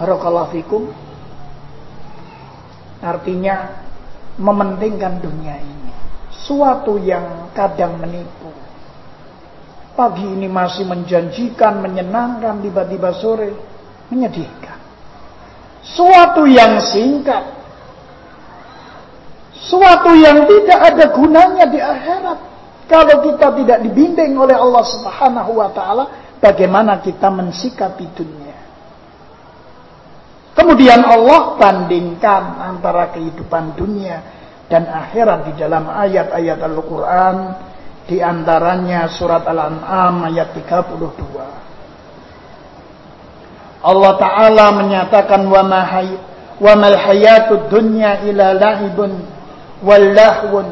barakallahu fikum Artinya mementingkan dunia ini. Suatu yang kadang menipu. Pagi ini masih menjanjikan, menyenangkan, tiba-tiba sore menyedihkan. Suatu yang singkat. Suatu yang tidak ada gunanya di akhirat. Kalau kita tidak dibimbing oleh Allah Subhanahu wa taala, bagaimana kita mensikapi dunia? Kemudian Allah bandingkan antara kehidupan dunia dan akhirat di dalam ayat-ayat Al-Quran. Di antaranya surat Al-An'am ayat 32. Allah Ta'ala menyatakan wa mal hayatud dunya ila lahibun wal lahwun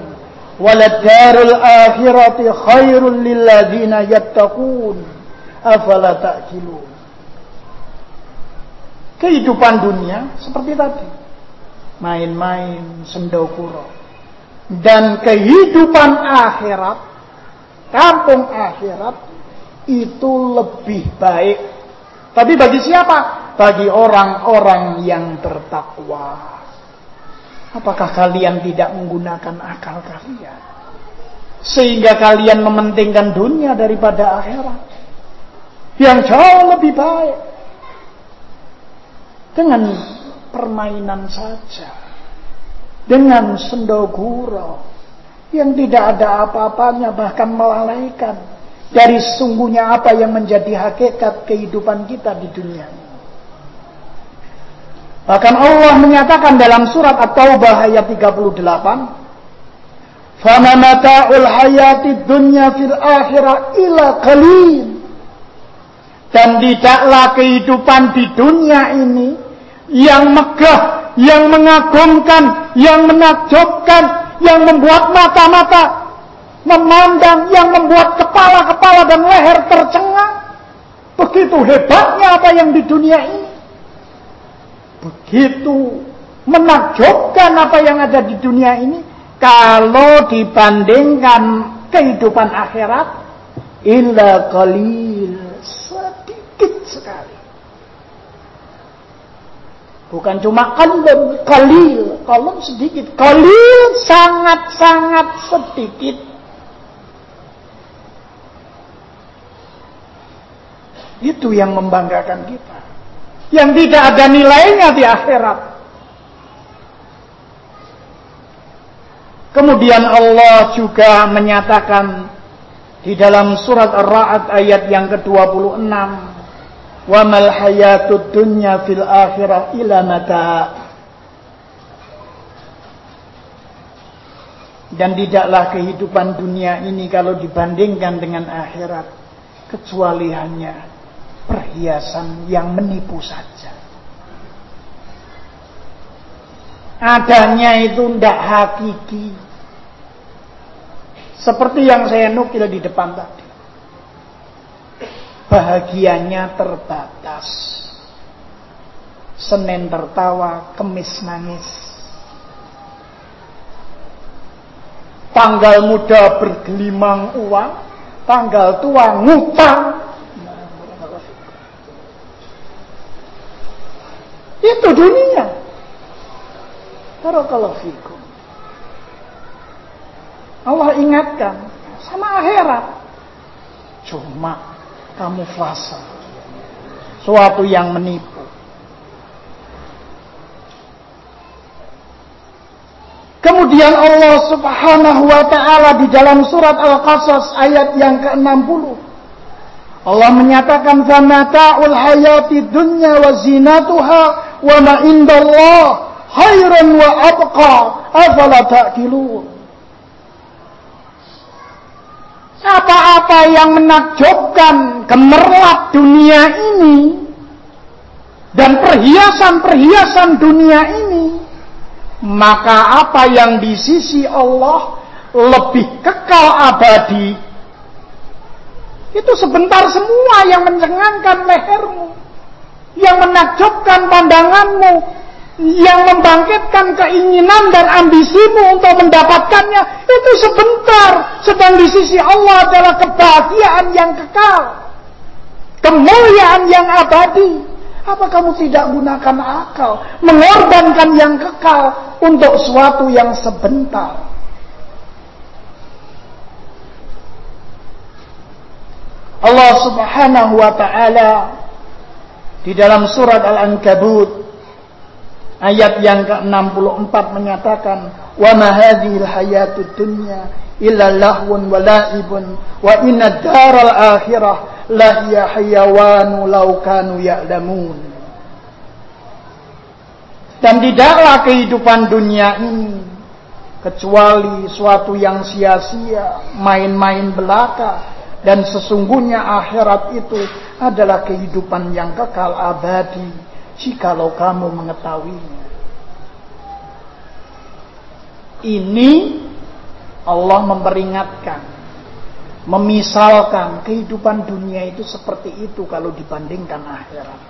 akhirati khairul lil ladzina yattaqun afala ta'qilun Kehidupan dunia seperti tadi. Main-main, sendokuro. Dan kehidupan akhirat, kampung akhirat, itu lebih baik. Tapi bagi siapa? Bagi orang-orang yang bertakwa. Apakah kalian tidak menggunakan akal kalian? Sehingga kalian mementingkan dunia daripada akhirat. Yang jauh lebih baik dengan permainan saja, dengan sendoguro yang tidak ada apa-apanya bahkan melalaikan dari sungguhnya apa yang menjadi hakikat kehidupan kita di dunia. Bahkan Allah menyatakan dalam surat At-Taubah ayat 38, "Fama mata'ul hayati dunya fil akhirah ila qalil." Dan tidaklah kehidupan di dunia ini yang megah, yang mengagumkan, yang menakjubkan, yang membuat mata-mata memandang, yang membuat kepala-kepala dan leher tercengang. Begitu hebatnya apa yang di dunia ini. Begitu menakjubkan apa yang ada di dunia ini. Kalau dibandingkan kehidupan akhirat, illa qalil. Sedikit sekali. Bukan cuma kalem, kalil, kalem sedikit, kalil sangat-sangat sedikit. Itu yang membanggakan kita. Yang tidak ada nilainya di akhirat. Kemudian Allah juga menyatakan di dalam surat Ar-Ra'd ayat yang ke-26 wa mal hayatud dunya fil akhirah ila mata dan tidaklah kehidupan dunia ini kalau dibandingkan dengan akhirat kecuali hanya perhiasan yang menipu saja. Adanya itu tidak hakiki. Seperti yang saya nukil di depan tadi bahagianya terbatas. Senin tertawa, kemis nangis. Tanggal muda bergelimang uang, tanggal tua ngutang. Itu dunia. Barakallahu fikum. Allah ingatkan sama akhirat. Cuma kamuflase. Suatu yang menipu. Kemudian Allah Subhanahu wa taala di dalam surat Al-Qasas ayat yang ke-60 Allah menyatakan famata'ul hayati dunya wa zinatuha wa ma indallah khairan wa abqa afala ta'qilun apa-apa yang menakjubkan gemerlap dunia ini dan perhiasan-perhiasan dunia ini maka apa yang di sisi Allah lebih kekal abadi itu sebentar semua yang mencengangkan lehermu yang menakjubkan pandanganmu yang membangkitkan keinginan dan ambisimu untuk mendapatkannya itu sebentar. Sedang di sisi Allah adalah kebahagiaan yang kekal. Kemuliaan yang abadi. Apa kamu tidak gunakan akal? Mengorbankan yang kekal untuk suatu yang sebentar. Allah Subhanahu wa taala di dalam surat Al-Ankabut Ayat yang ke-64 menyatakan, "Wa ma hadhil hayatud dunya illa lahwun wa la'ibun wa inna daral akhirah la hiya hayawanu law kanu ya'lamun." Dan tidaklah kehidupan dunia ini kecuali suatu yang sia-sia, main-main belaka dan sesungguhnya akhirat itu adalah kehidupan yang kekal abadi jikalau kamu mengetahuinya. Ini Allah memperingatkan, memisalkan kehidupan dunia itu seperti itu kalau dibandingkan akhirat.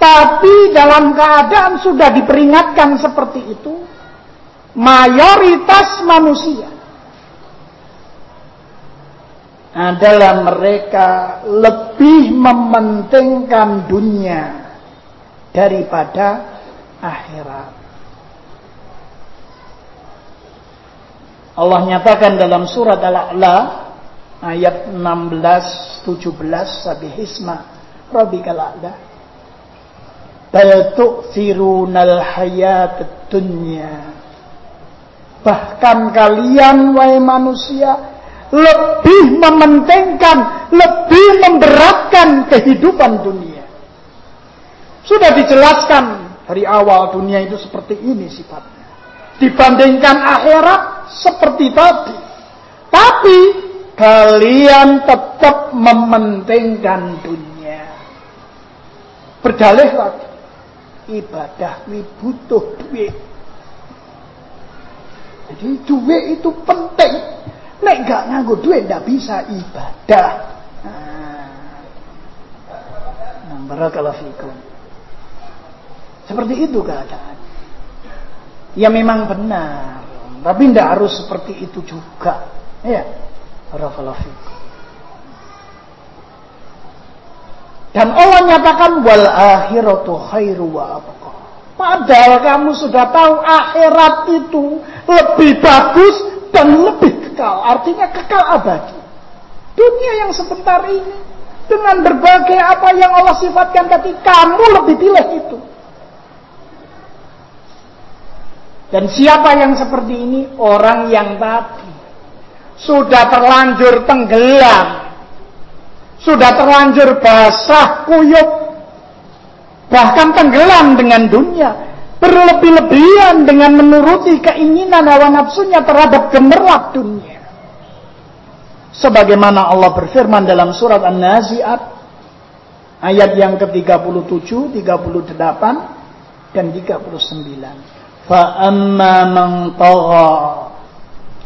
Tapi dalam keadaan sudah diperingatkan seperti itu, mayoritas manusia adalah mereka lebih mementingkan dunia daripada akhirat. Allah nyatakan dalam surat Al-A'la ayat 16 17 sabihisma rabbikal a'la bal tu'thirunal hayat dunya bahkan kalian wahai manusia lebih mementingkan, lebih memberatkan kehidupan dunia. Sudah dijelaskan dari awal dunia itu seperti ini sifatnya. Dibandingkan akhirat seperti tadi. Tapi kalian tetap mementingkan dunia. Berdalih lagi. Ibadah ini butuh duit. Jadi duit itu penting Nek gak nganggo duit ndak bisa ibadah. Nah. Seperti itu keadaan. Ya memang benar, tapi ndak harus seperti itu juga. Ya. Barakallahu. Dan Allah nyatakan wal akhiratu khairu wa abqa. Padahal kamu sudah tahu akhirat itu lebih bagus dan lebih kekal. Artinya kekal abadi. Dunia yang sebentar ini dengan berbagai apa yang Allah sifatkan tadi kamu lebih pilih itu. Dan siapa yang seperti ini? Orang yang tadi sudah terlanjur tenggelam, sudah terlanjur basah kuyup, bahkan tenggelam dengan dunia, berlebih-lebihan dengan menuruti keinginan hawa nafsunya terhadap gemerlap dunia. Sebagaimana Allah berfirman dalam surat An-Nazi'at ayat yang ke-37, 38 dan 39. Fa'amma man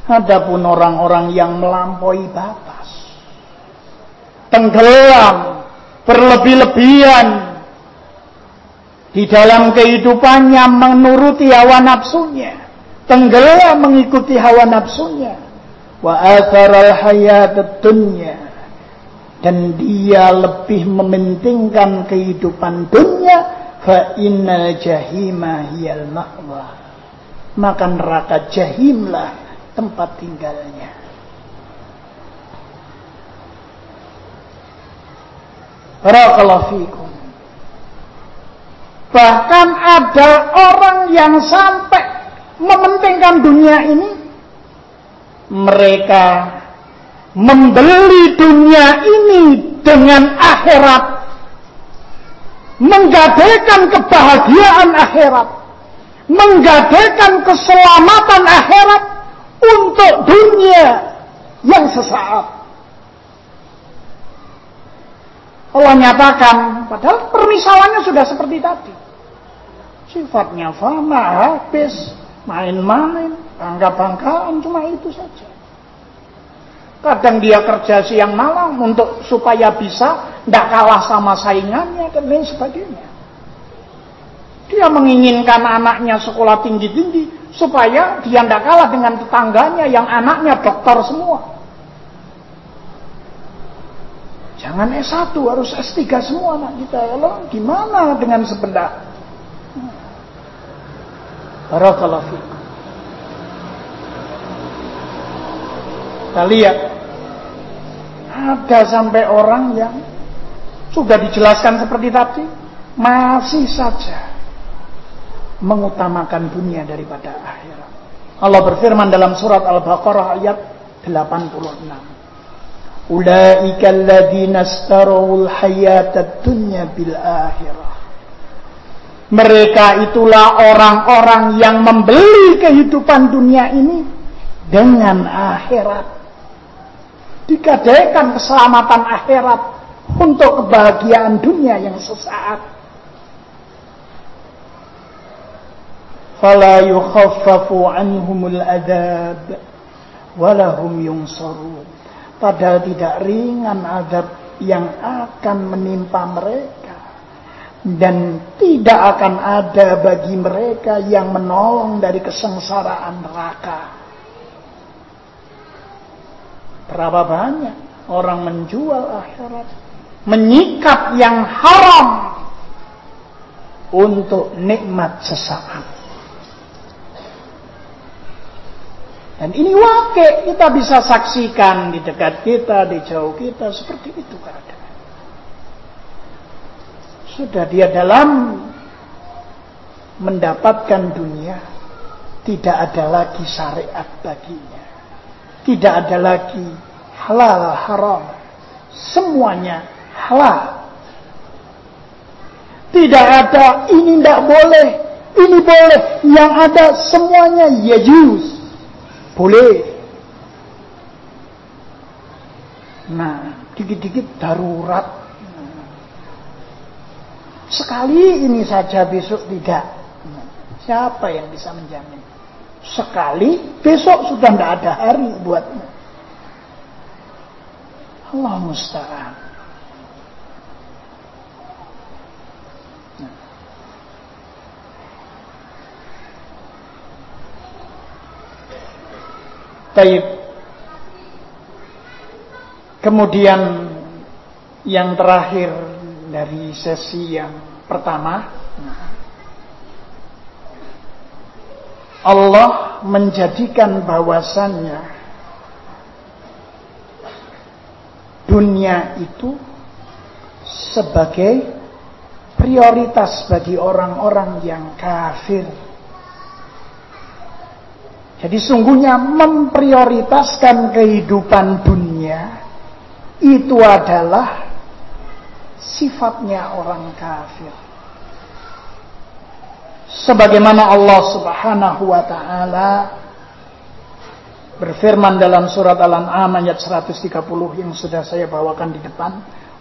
Adapun orang-orang yang melampaui batas. Tenggelam, berlebih-lebihan di dalam kehidupannya menuruti hawa nafsunya. Tenggelam mengikuti hawa nafsunya. Wa atharal hayat dunya. Dan dia lebih mementingkan kehidupan dunia fa innal jahima hiyal ma'wa. Maka neraka jahimlah tempat tinggalnya. Barakallahu fikum. Bahkan ada orang yang sampai mementingkan dunia ini mereka membeli dunia ini dengan akhirat menggadaikan kebahagiaan akhirat, menggadaikan keselamatan akhirat untuk dunia yang sesaat. Allah nyatakan, padahal permisalannya sudah seperti tadi. Sifatnya fana, habis, main-main, bangga-banggaan, cuma itu saja. Kadang dia kerja siang malam untuk supaya bisa tidak kalah sama saingannya dan lain sebagainya. Dia menginginkan anaknya sekolah tinggi-tinggi supaya dia tidak kalah dengan tetangganya yang anaknya dokter semua. Jangan S1 harus S3 semua anak kita ya loh. Gimana dengan sebentar? Barakallahu fiqh. Kita lihat ada sampai orang yang sudah dijelaskan seperti tadi, masih saja mengutamakan dunia daripada akhirat. Allah berfirman dalam surat Al-Baqarah ayat 86. Ulaika alladzina istarawul hayatad dunya bil akhirah. Mereka itulah orang-orang yang membeli kehidupan dunia ini dengan akhirat digadaikan keselamatan akhirat untuk kebahagiaan dunia yang sesaat. Fala yukhaffafu anhumul adab walahum yunsarun. Padahal tidak ringan adab yang akan menimpa mereka dan tidak akan ada bagi mereka yang menolong dari kesengsaraan neraka. Berapa banyak orang menjual akhirat, menyikap yang haram untuk nikmat sesaat. Dan ini wakil kita bisa saksikan di dekat kita, di jauh kita, seperti itu keadaan. Sudah dia dalam mendapatkan dunia, tidak ada lagi syariat baginya. Tidak ada lagi halal haram. Semuanya halal. Tidak ada ini tidak boleh, ini boleh. Yang ada semuanya yajuz. Boleh. Nah, dikit-dikit darurat. Sekali ini saja besok tidak. Siapa yang bisa menjamin? sekali, besok sudah tidak ada hari buatmu. Allah musta'an. Taib. Kemudian yang terakhir dari sesi yang pertama. Allah menjadikan bahwasannya dunia itu sebagai prioritas bagi orang-orang yang kafir. Jadi sungguhnya memprioritaskan kehidupan dunia itu adalah sifatnya orang kafir. Sebagaimana Allah Subhanahu wa taala berfirman dalam surat Al-An'am ayat 130 yang sudah saya bawakan di depan,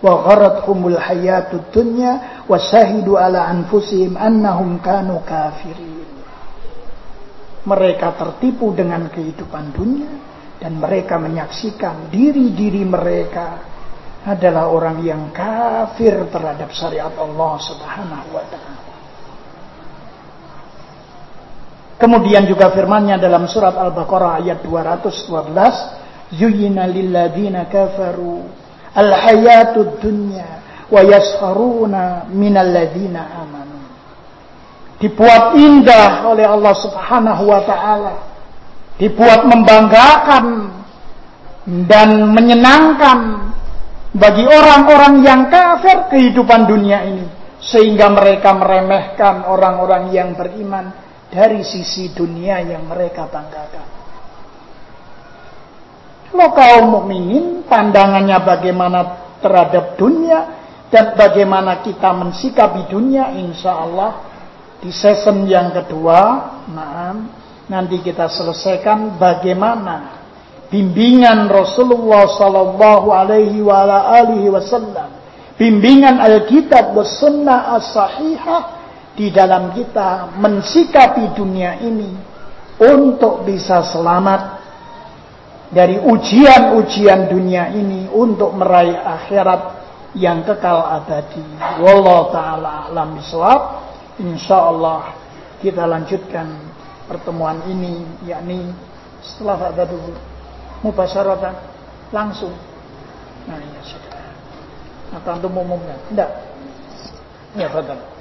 wa gharadhumul hayatud dunya wa syahidu ala anfusihim annahum kanu kafirin. Mereka tertipu dengan kehidupan dunia dan mereka menyaksikan diri-diri mereka adalah orang yang kafir terhadap syariat Allah Subhanahu wa taala. Kemudian juga firman-Nya dalam surat Al-Baqarah ayat 212, "Zuyyina lilladzina kafaru al-hayatud dunya wa yasharuna minal ladzina amanu." Dibuat indah oleh Allah Subhanahu wa taala. Dibuat membanggakan dan menyenangkan bagi orang-orang yang kafir kehidupan dunia ini sehingga mereka meremehkan orang-orang yang beriman dari sisi dunia yang mereka banggakan. Kalau kaum mukminin pandangannya bagaimana terhadap dunia dan bagaimana kita mensikapi dunia insya Allah di season yang kedua nah, nanti kita selesaikan bagaimana bimbingan Rasulullah sallallahu alaihi wa alihi wasallam, bimbingan Alkitab dan Sunnah as-sahihah di dalam kita mensikapi dunia ini untuk bisa selamat dari ujian-ujian dunia ini untuk meraih akhirat yang kekal abadi. Wallahu taala alam bisawab. Insyaallah kita lanjutkan pertemuan ini yakni setelah dulu mubasyaratan langsung. Nah, ya sudah. Atau untuk umumnya? Tidak. Ya, betul.